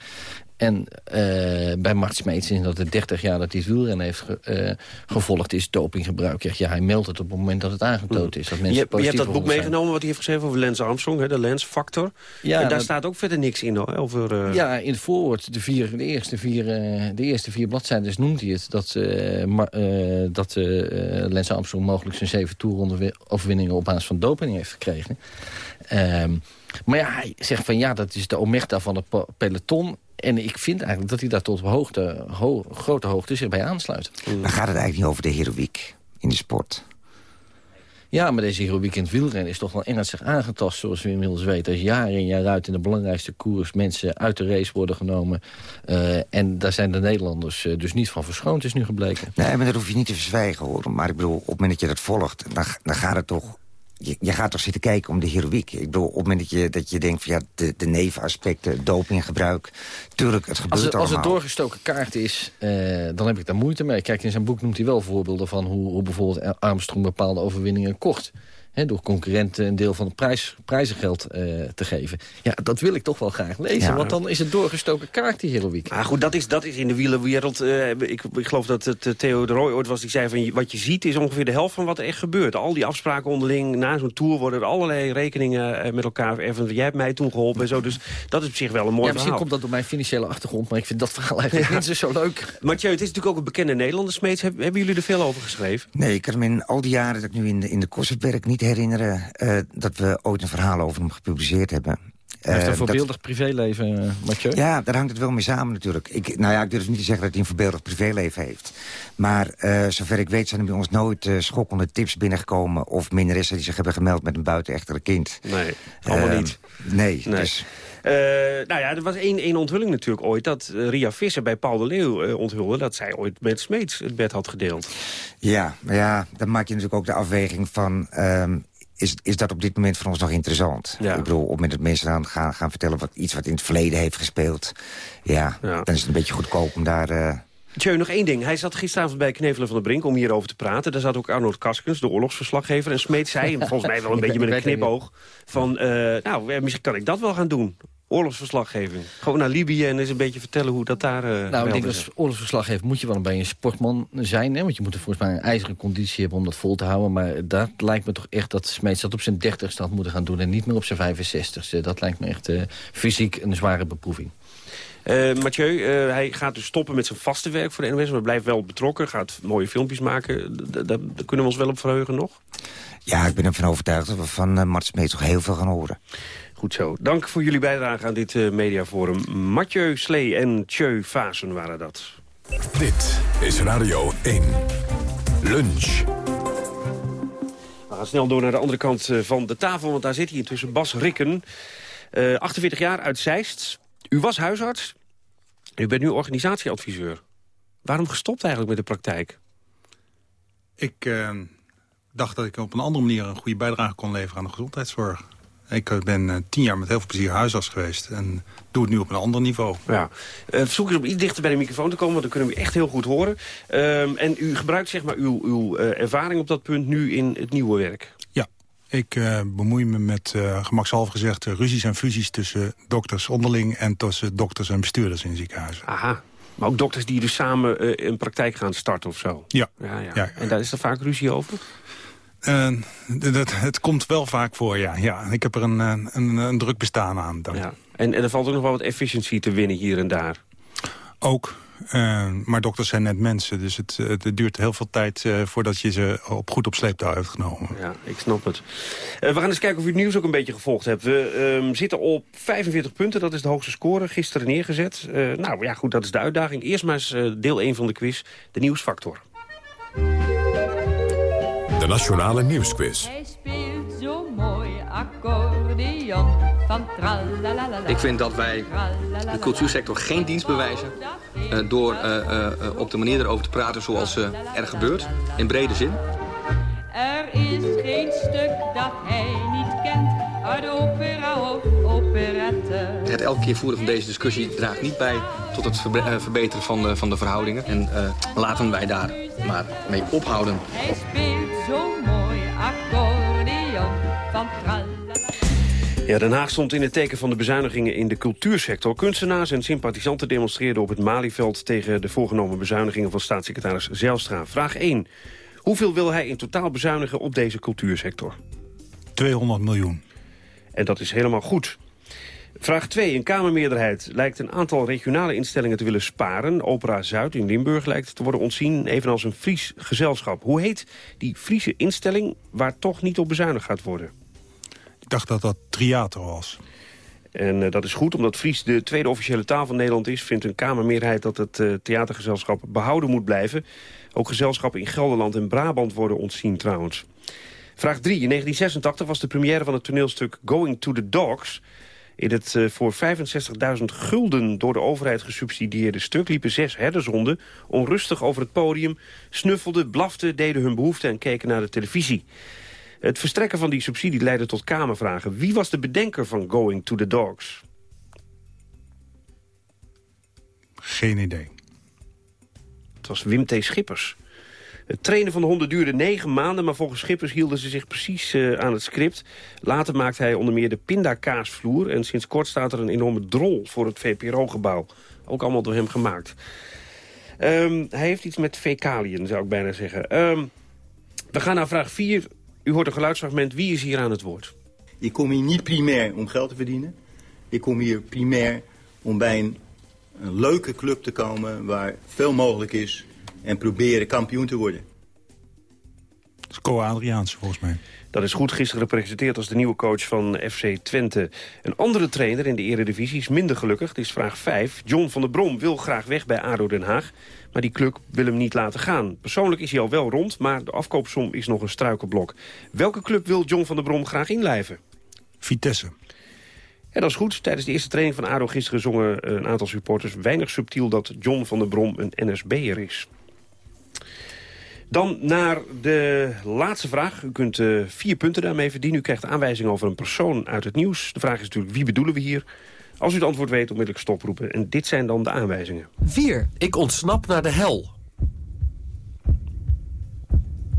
En uh, bij Mart Smeets is dat het 30 jaar dat hij het wielrennen heeft ge, uh, gevolgd is dopinggebruik. Ja, hij meldt het op het moment dat het aangetoond is. Dat mensen je, je hebt dat boek meegenomen wat hij heeft geschreven over Lance Armstrong, hè, de Lance Factor. Ja, en daar dat, staat ook verder niks in hoor, over... Uh... Ja, in het voorwoord, de, vier, de, eerste vier, de eerste vier bladzijden noemt hij het... dat, dat Lance Armstrong mogelijk zijn zeven toeroverwinningen op basis van doping heeft gekregen. Um, maar ja, hij zegt van ja, dat is de omerta van het peloton. En ik vind eigenlijk dat hij daar tot hoogte, ho grote hoogte zich bij aansluit. Dan gaat het eigenlijk niet over de heroïek in de sport. Ja, maar deze heroïek in het wielrennen is toch wel ernstig aangetast... zoals we inmiddels weten. Als jaar in jaar uit in de belangrijkste koers... mensen uit de race worden genomen. Uh, en daar zijn de Nederlanders uh, dus niet van verschoond, is nu gebleken. Nee, maar dat hoef je niet te verzwijgen, hoor. Maar ik bedoel, op het moment dat je dat volgt... dan, dan gaat het toch je, je, gaat toch zitten kijken om de heroïek. Ik bedoel, op het moment dat je, dat je denkt van ja, de, de nevenaspecten, dopinggebruik. Tuurlijk, het gebeurt als het, allemaal. Als het doorgestoken kaart is, uh, dan heb ik daar moeite mee. Kijk, in zijn boek noemt hij wel voorbeelden van hoe, hoe bijvoorbeeld Armstrong bepaalde overwinningen kocht door concurrenten een deel van het prijs, prijzengeld uh, te geven. Ja, dat wil ik toch wel graag lezen, want dan is het doorgestoken kaart, die heroïek. Maar goed, dat is, dat is in de wielerwereld... Uh, ik, ik geloof dat het uh, Theo de Roy ooit was, die zei van... wat je ziet is ongeveer de helft van wat er echt gebeurt. Al die afspraken onderling, na zo'n tour worden er allerlei rekeningen met elkaar... Even, jij hebt mij toen geholpen en zo, dus dat is op zich wel een mooi ja, misschien komt dat door mijn financiële achtergrond... maar ik vind dat verhaal eigenlijk ja. minstens zo leuk. Mathieu, het is natuurlijk ook een bekende Nederlander, Smeets. hebben jullie er veel over geschreven? Nee, in al die jaren dat ik nu in de, in de werk niet herinneren uh, dat we ooit een verhaal over hem gepubliceerd hebben. Hij heeft een uh, voorbeeldig dat... privéleven, uh, Mathieu? Ja, daar hangt het wel mee samen natuurlijk. Ik, nou ja, ik durf niet te zeggen dat hij een voorbeeldig privéleven heeft. Maar uh, zover ik weet zijn er bij ons nooit schokkende tips binnengekomen... of minnaressen die zich hebben gemeld met een buitenechtere kind. Nee, allemaal niet. Nee, nee. Dus, nou ja, er was één, één onthulling natuurlijk ooit... dat Ria Visser bij Paul de Leeuw uh, onthulde... dat zij ooit met Smeets het bed had gedeeld. Ja, maar ja, dan maak je natuurlijk ook de afweging van... Um, is, is dat op dit moment voor ons nog interessant. Ja. Ik bedoel, op het moment dat mensen dan gaan, gaan vertellen... wat iets wat in het verleden heeft gespeeld... ja, ja. dan is het een beetje goedkoop om daar... Tjeu, nog één ding. Hij zat gisteravond bij Knevelen van der Brink om hierover te praten. Daar zat ook Arnold Kaskens, de oorlogsverslaggever. En Smeet zei, volgens mij wel een beetje met een knipoog... van, uh, nou, misschien kan ik dat wel gaan doen oorlogsverslaggeving. Gewoon naar Libië en eens een beetje vertellen hoe dat daar... Uh, nou, ik denk als oorlogsverslaggever moet je wel een beetje een sportman zijn. Hè? Want je moet er volgens mij een ijzeren conditie hebben om dat vol te houden. Maar dat lijkt me toch echt dat Smeets dat op zijn 30 had moeten gaan doen... en niet meer op zijn 65ste. Dat lijkt me echt uh, fysiek een zware beproeving. Uh, Mathieu, uh, hij gaat dus stoppen met zijn vaste werk voor de NOS... maar blijft wel betrokken, gaat mooie filmpjes maken. Daar kunnen we ons wel op verheugen nog? Ja, ik ben ervan overtuigd dat we van uh, Mart toch heel veel gaan horen. Goed zo. Dank voor jullie bijdrage aan dit uh, mediaforum. Mathieu Slee en Tjeu Vazen waren dat. Dit is Radio 1. Lunch. We gaan snel door naar de andere kant eh, van de tafel, want daar zit hij intussen Bas Rikken. Uh, 48 jaar uit Zeist. U was huisarts. U bent nu organisatieadviseur. Waarom gestopt eigenlijk met de praktijk? Ik uh, dacht dat ik op een andere manier een goede bijdrage kon leveren aan de gezondheidszorg. Ik eh, ben uh, tien jaar met heel veel plezier huisarts geweest. En doe het nu op een ander niveau. Ja. Uh, zoek eens om iets dichter bij de microfoon te komen, want dan kunnen we echt heel goed horen. Uh, en u gebruikt zeg maar uw, uw ervaring op dat punt nu in het nieuwe werk. Ik bemoei me met, gemakshalve gezegd, ruzies en fusies tussen dokters onderling... en tussen dokters en bestuurders in ziekenhuizen. Aha. Maar ook dokters die dus samen een praktijk gaan starten of zo? Ja. ja, ja. ja. En daar is er vaak ruzie over? Uh, dat, het komt wel vaak voor, ja. ja. Ik heb er een, een, een druk bestaan aan. Ja. En, en er valt ook nog wel wat efficiëntie te winnen hier en daar? Ook. Uh, maar dokters zijn net mensen, dus het, het duurt heel veel tijd uh, voordat je ze op goed op sleeptouw heeft genomen. Ja, ik snap het. Uh, we gaan eens kijken of u het nieuws ook een beetje gevolgd hebt. We um, zitten op 45 punten, dat is de hoogste score, gisteren neergezet. nou ja, goed, dat is de uitdaging. Eerst maar eens deel 1 van de quiz, de nieuwsfactor. De Nationale Nieuwsquiz. Hij speelt zo mooi accordeon. Ik vind dat wij de cultuursector geen dienst bewijzen... Uh, door uh, uh, op de manier erover te praten zoals er gebeurt, in brede zin. Er is geen stuk dat hij niet kent uit opera of operette. Het elke keer voeren van deze discussie draagt niet bij tot het verbeteren van de, van de verhoudingen. En laten wij daar maar mee ophouden. Hij speelt zo mooi accordeon van ja, Den Haag stond in het teken van de bezuinigingen in de cultuursector. Kunstenaars en sympathisanten demonstreerden op het Malieveld... tegen de voorgenomen bezuinigingen van staatssecretaris Zijlstra. Vraag 1. Hoeveel wil hij in totaal bezuinigen op deze cultuursector? 200 miljoen. En dat is helemaal goed. Vraag 2. Een Kamermeerderheid lijkt een aantal regionale instellingen te willen sparen. Opera Zuid in Limburg lijkt te worden ontzien, evenals een Fries gezelschap. Hoe heet die Friese instelling waar toch niet op bezuinigd gaat worden? Dacht dat dat Triater was. En uh, dat is goed, omdat Fries de tweede officiële taal van Nederland is... vindt een Kamermeerderheid dat het uh, theatergezelschap behouden moet blijven. Ook gezelschappen in Gelderland en Brabant worden ontzien trouwens. Vraag 3. In 1986 was de première van het toneelstuk Going to the Dogs... In het uh, voor 65.000 gulden door de overheid gesubsidieerde stuk... liepen zes herdershonden onrustig over het podium... snuffelden, blaften, deden hun behoefte en keken naar de televisie. Het verstrekken van die subsidie leidde tot kamervragen. Wie was de bedenker van Going to the Dogs? Geen idee. Het was Wim T. Schippers. Het trainen van de honden duurde negen maanden... maar volgens Schippers hielden ze zich precies uh, aan het script. Later maakte hij onder meer de pindakaasvloer... en sinds kort staat er een enorme drol voor het VPRO-gebouw. Ook allemaal door hem gemaakt. Um, hij heeft iets met fecaliën, zou ik bijna zeggen. Um, we gaan naar vraag 4. U hoort een geluidsfragment. Wie is hier aan het woord? Ik kom hier niet primair om geld te verdienen. Ik kom hier primair om bij een, een leuke club te komen... waar veel mogelijk is en proberen kampioen te worden. Dat is Co Adriaans volgens mij. Dat is goed gisteren gepresenteerd als de nieuwe coach van FC Twente. Een andere trainer in de eredivisie is minder gelukkig. Het is vraag 5. John van der Brom wil graag weg bij ADO Den Haag. Maar die club wil hem niet laten gaan. Persoonlijk is hij al wel rond, maar de afkoopsom is nog een struikelblok. Welke club wil John van der Brom graag inlijven? Vitesse. Ja, dat is goed. Tijdens de eerste training van ADO gisteren zongen een aantal supporters... weinig subtiel dat John van der Brom een NSB'er is. Dan naar de laatste vraag. U kunt uh, vier punten daarmee verdienen. U krijgt aanwijzing over een persoon uit het nieuws. De vraag is natuurlijk, wie bedoelen we hier? Als u het antwoord weet, onmiddellijk stoproepen. En dit zijn dan de aanwijzingen. 4. Ik ontsnap naar de hel.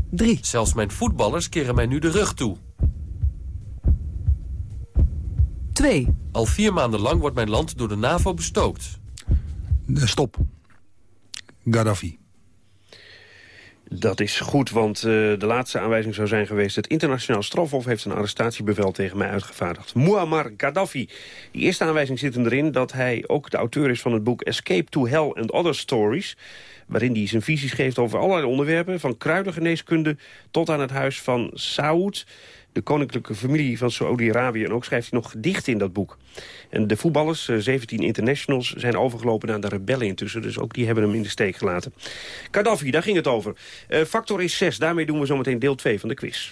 3. Zelfs mijn voetballers keren mij nu de rug toe. 2. Al vier maanden lang wordt mijn land door de NAVO bestookt. Stop. Gaddafi. Dat is goed, want uh, de laatste aanwijzing zou zijn geweest... het internationaal strafhof heeft een arrestatiebevel tegen mij uitgevaardigd. Muammar Gaddafi. Die eerste aanwijzing zit hem erin dat hij ook de auteur is van het boek... Escape to Hell and Other Stories... waarin hij zijn visies geeft over allerlei onderwerpen... van kruidengeneeskunde tot aan het huis van Saud... de koninklijke familie van Saudi-Arabië. En ook schrijft hij nog gedichten in dat boek. En de voetballers, 17 internationals, zijn overgelopen naar de rebellen intussen. Dus ook die hebben hem in de steek gelaten. Gaddafi, daar ging het over. factor is 6, daarmee doen we zometeen deel 2 van de quiz.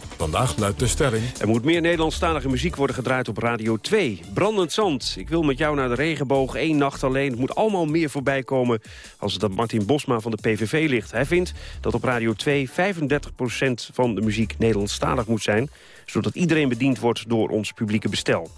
Vandaag luidt de stelling... Er moet meer Nederlandstalige muziek worden gedraaid op Radio 2. Brandend zand. Ik wil met jou naar de regenboog. één nacht alleen. Het moet allemaal meer voorbij komen als het Martin Bosma van de PVV ligt. Hij vindt dat op Radio 2 35% van de muziek Nederlandstalig moet zijn... zodat iedereen bediend wordt door ons publieke bestel.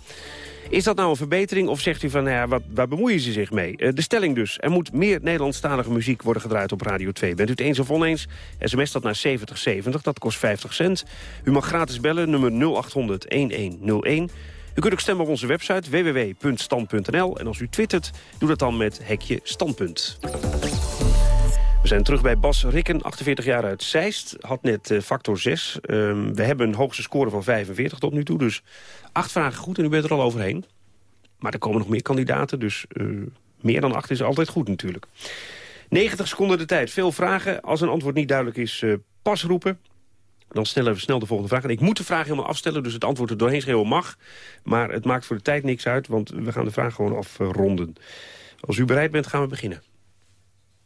Is dat nou een verbetering of zegt u van, nou ja, wat, waar bemoeien ze zich mee? Eh, de stelling dus. Er moet meer Nederlandstalige muziek worden gedraaid op Radio 2. Bent u het eens of oneens? SMS dat naar 7070, dat kost 50 cent. U mag gratis bellen, nummer 0800-1101. U kunt ook stemmen op onze website www.stand.nl. En als u twittert, doe dat dan met hekje standpunt. We zijn terug bij Bas Rikken, 48 jaar uit Zeist. Had net uh, factor 6. Ehm, we hebben een hoogste score van 45 tot nu toe. Dus acht vragen goed en u bent er al overheen. Maar er komen nog meer kandidaten, dus uh, meer dan acht is altijd goed natuurlijk. 90 seconden de tijd. Veel vragen. Als een antwoord niet duidelijk is, uh, pas roepen. Dan stellen we snel de volgende vraag. En ik moet de vraag helemaal afstellen, dus het antwoord er doorheen schreeuwen mag. Maar het maakt voor de tijd niks uit, want we gaan de vraag gewoon afronden. Als u bereid bent, gaan we beginnen.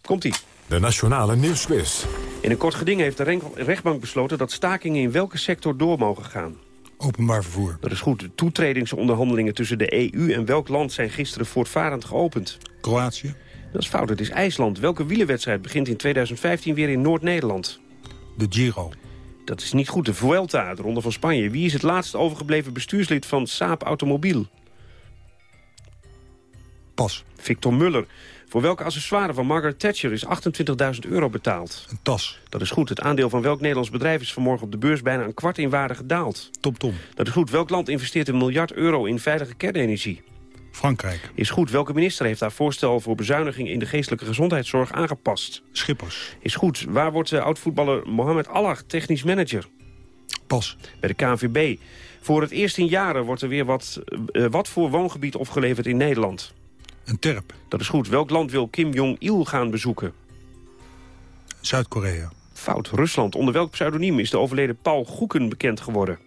Komt-ie. De Nationale Nieuwsquiz. In een kort geding heeft de rechtbank besloten... dat stakingen in welke sector door mogen gaan. Openbaar vervoer. Dat is goed. De toetredingsonderhandelingen tussen de EU en welk land... zijn gisteren voortvarend geopend. Kroatië. Dat is fout. Het is IJsland. Welke wielerwedstrijd begint in 2015 weer in Noord-Nederland? De Giro. Dat is niet goed. De Vuelta, de Ronde van Spanje. Wie is het laatst overgebleven bestuurslid van Saab Automobiel? Pas. Victor Muller. Voor welke accessoire van Margaret Thatcher is 28.000 euro betaald? Een tas. Dat is goed. Het aandeel van welk Nederlands bedrijf is vanmorgen op de beurs bijna een kwart in waarde gedaald? Tom Tom. Dat is goed. Welk land investeert een miljard euro in veilige kernenergie? Frankrijk. Is goed. Welke minister heeft haar voorstel voor bezuiniging in de geestelijke gezondheidszorg aangepast? Schippers. Is goed. Waar wordt de oud-voetballer Mohamed Allah technisch manager? Pas. Bij de KNVB. Voor het eerst in jaren wordt er weer wat, uh, wat voor woongebied opgeleverd in Nederland? Een terp. Dat is goed. Welk land wil Kim Jong-il gaan bezoeken? Zuid-Korea. Fout. Rusland. Onder welk pseudoniem is de overleden Paul Goeken bekend geworden?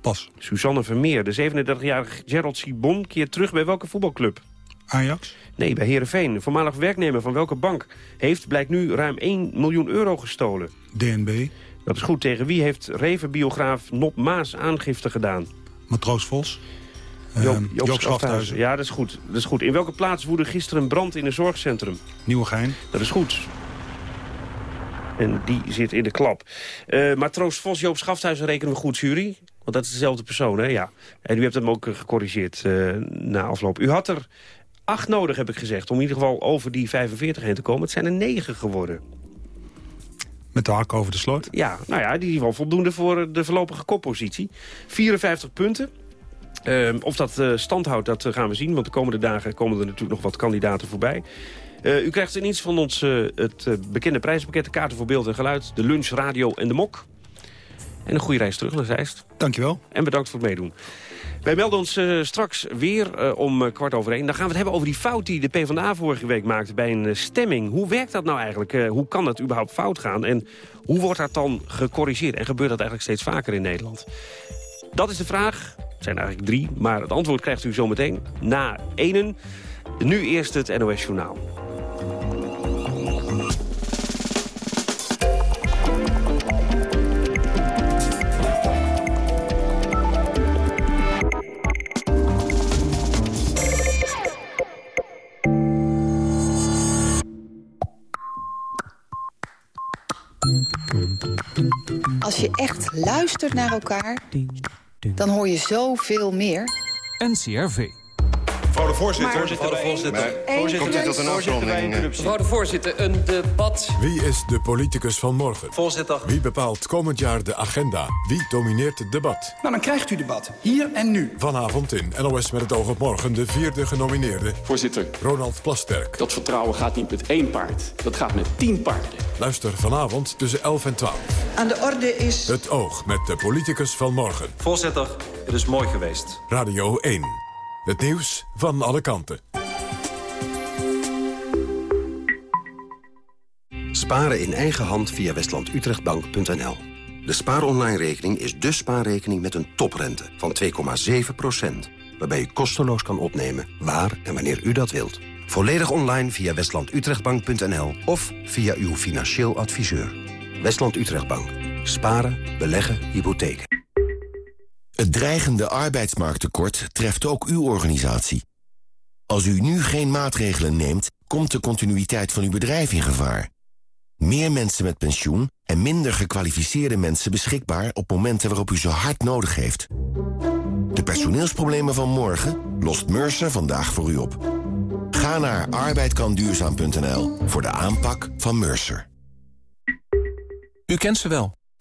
Pas. Suzanne Vermeer. De 37-jarige Gerald Sibon keert terug bij welke voetbalclub? Ajax? Nee, bij Heerenveen. Voormalig werknemer van welke bank heeft blijkt nu ruim 1 miljoen euro gestolen? DNB. Dat is goed. Tegen wie heeft Reven-biograaf Nop Maas aangifte gedaan? Matroos Vos. Joop, Ehm, Joop Joop. Ja, dat is, goed. dat is goed. In welke plaats woedde gisteren een brand in een zorgcentrum? Nieuwegein. Dat is goed. En die zit in de klap. Eh Matroos Vos, Joop Schafthuizen rekenen we goed, jury. Want dat is dezelfde persoon, hè? Ja. En u hebt hem ook eh, gecorrigeerd eh, na afloop. U had er acht nodig, heb ik gezegd, om in ieder geval over die 45 heen te komen. Het zijn er negen geworden. Met de hak over de sloot. Ja, nou ja, die is wel voldoende voor de voorlopige koppositie. 54 punten. Ehm, of dat eh, stand houdt, dat eh, gaan we zien. Want de komende dagen komen er natuurlijk nog wat kandidaten voorbij. Eh, u krijgt in iets van ons het bekende prijzenpakket... de kaarten voor beeld en geluid, de lunch, radio en de mok. En een goede reis terug naar Zeist. Dankjewel. En bedankt voor het meedoen. Wij melden ons straks weer om kwart over één. Dan gaan we het hebben over die fout die de PvdA vorige week maakte bij een stemming. Hoe werkt dat nou eigenlijk? Hoe kan dat überhaupt fout gaan? En hoe wordt dat dan gecorrigeerd? En gebeurt dat eigenlijk steeds vaker in Nederland? Dat is de vraag. Het zijn eigenlijk drie, maar het antwoord krijgt u zometeen na enen. Nu eerst het NOS Journaal. Als je echt luistert naar elkaar, dan hoor je zoveel meer. NCRV. Mevrouw de voorzitter. Mevrouw de voorzitter. Komt tot een afronding? Mevrouw de voorzitter, een debat. Wie is de politicus van morgen? Voorzitter. Wie bepaalt komend jaar de agenda? Wie domineert het debat? Nou, dan krijgt u debat. Hier en nu. Vanavond in NOS met het oog op morgen de vierde genomineerde... Voorzitter. Ronald Plasterk. Dat vertrouwen gaat niet met één paard. Dat gaat met tien paarden. Luister vanavond tussen 11 en 12. Aan de orde is... Het oog met de politicus van morgen. Voorzitter, het is mooi geweest. Radio 1. Het nieuws van alle kanten. Sparen in eigen hand via westlandutrechtbank.nl. De spaaronline-rekening is de spaarrekening met een toprente van 2,7%. Waarbij u kosteloos kan opnemen waar en wanneer u dat wilt. Volledig online via westlandutrechtbank.nl of via uw financieel adviseur. Westland Utrechtbank. Sparen, beleggen, hypotheken. Het dreigende arbeidsmarkttekort treft ook uw organisatie. Als u nu geen maatregelen neemt, komt de continuïteit van uw bedrijf in gevaar. Meer mensen met pensioen en minder gekwalificeerde mensen beschikbaar... op momenten waarop u ze hard nodig heeft. De personeelsproblemen van morgen lost Mercer vandaag voor u op. Ga naar arbeidkanduurzaam.nl voor de aanpak van Mercer. U kent ze wel.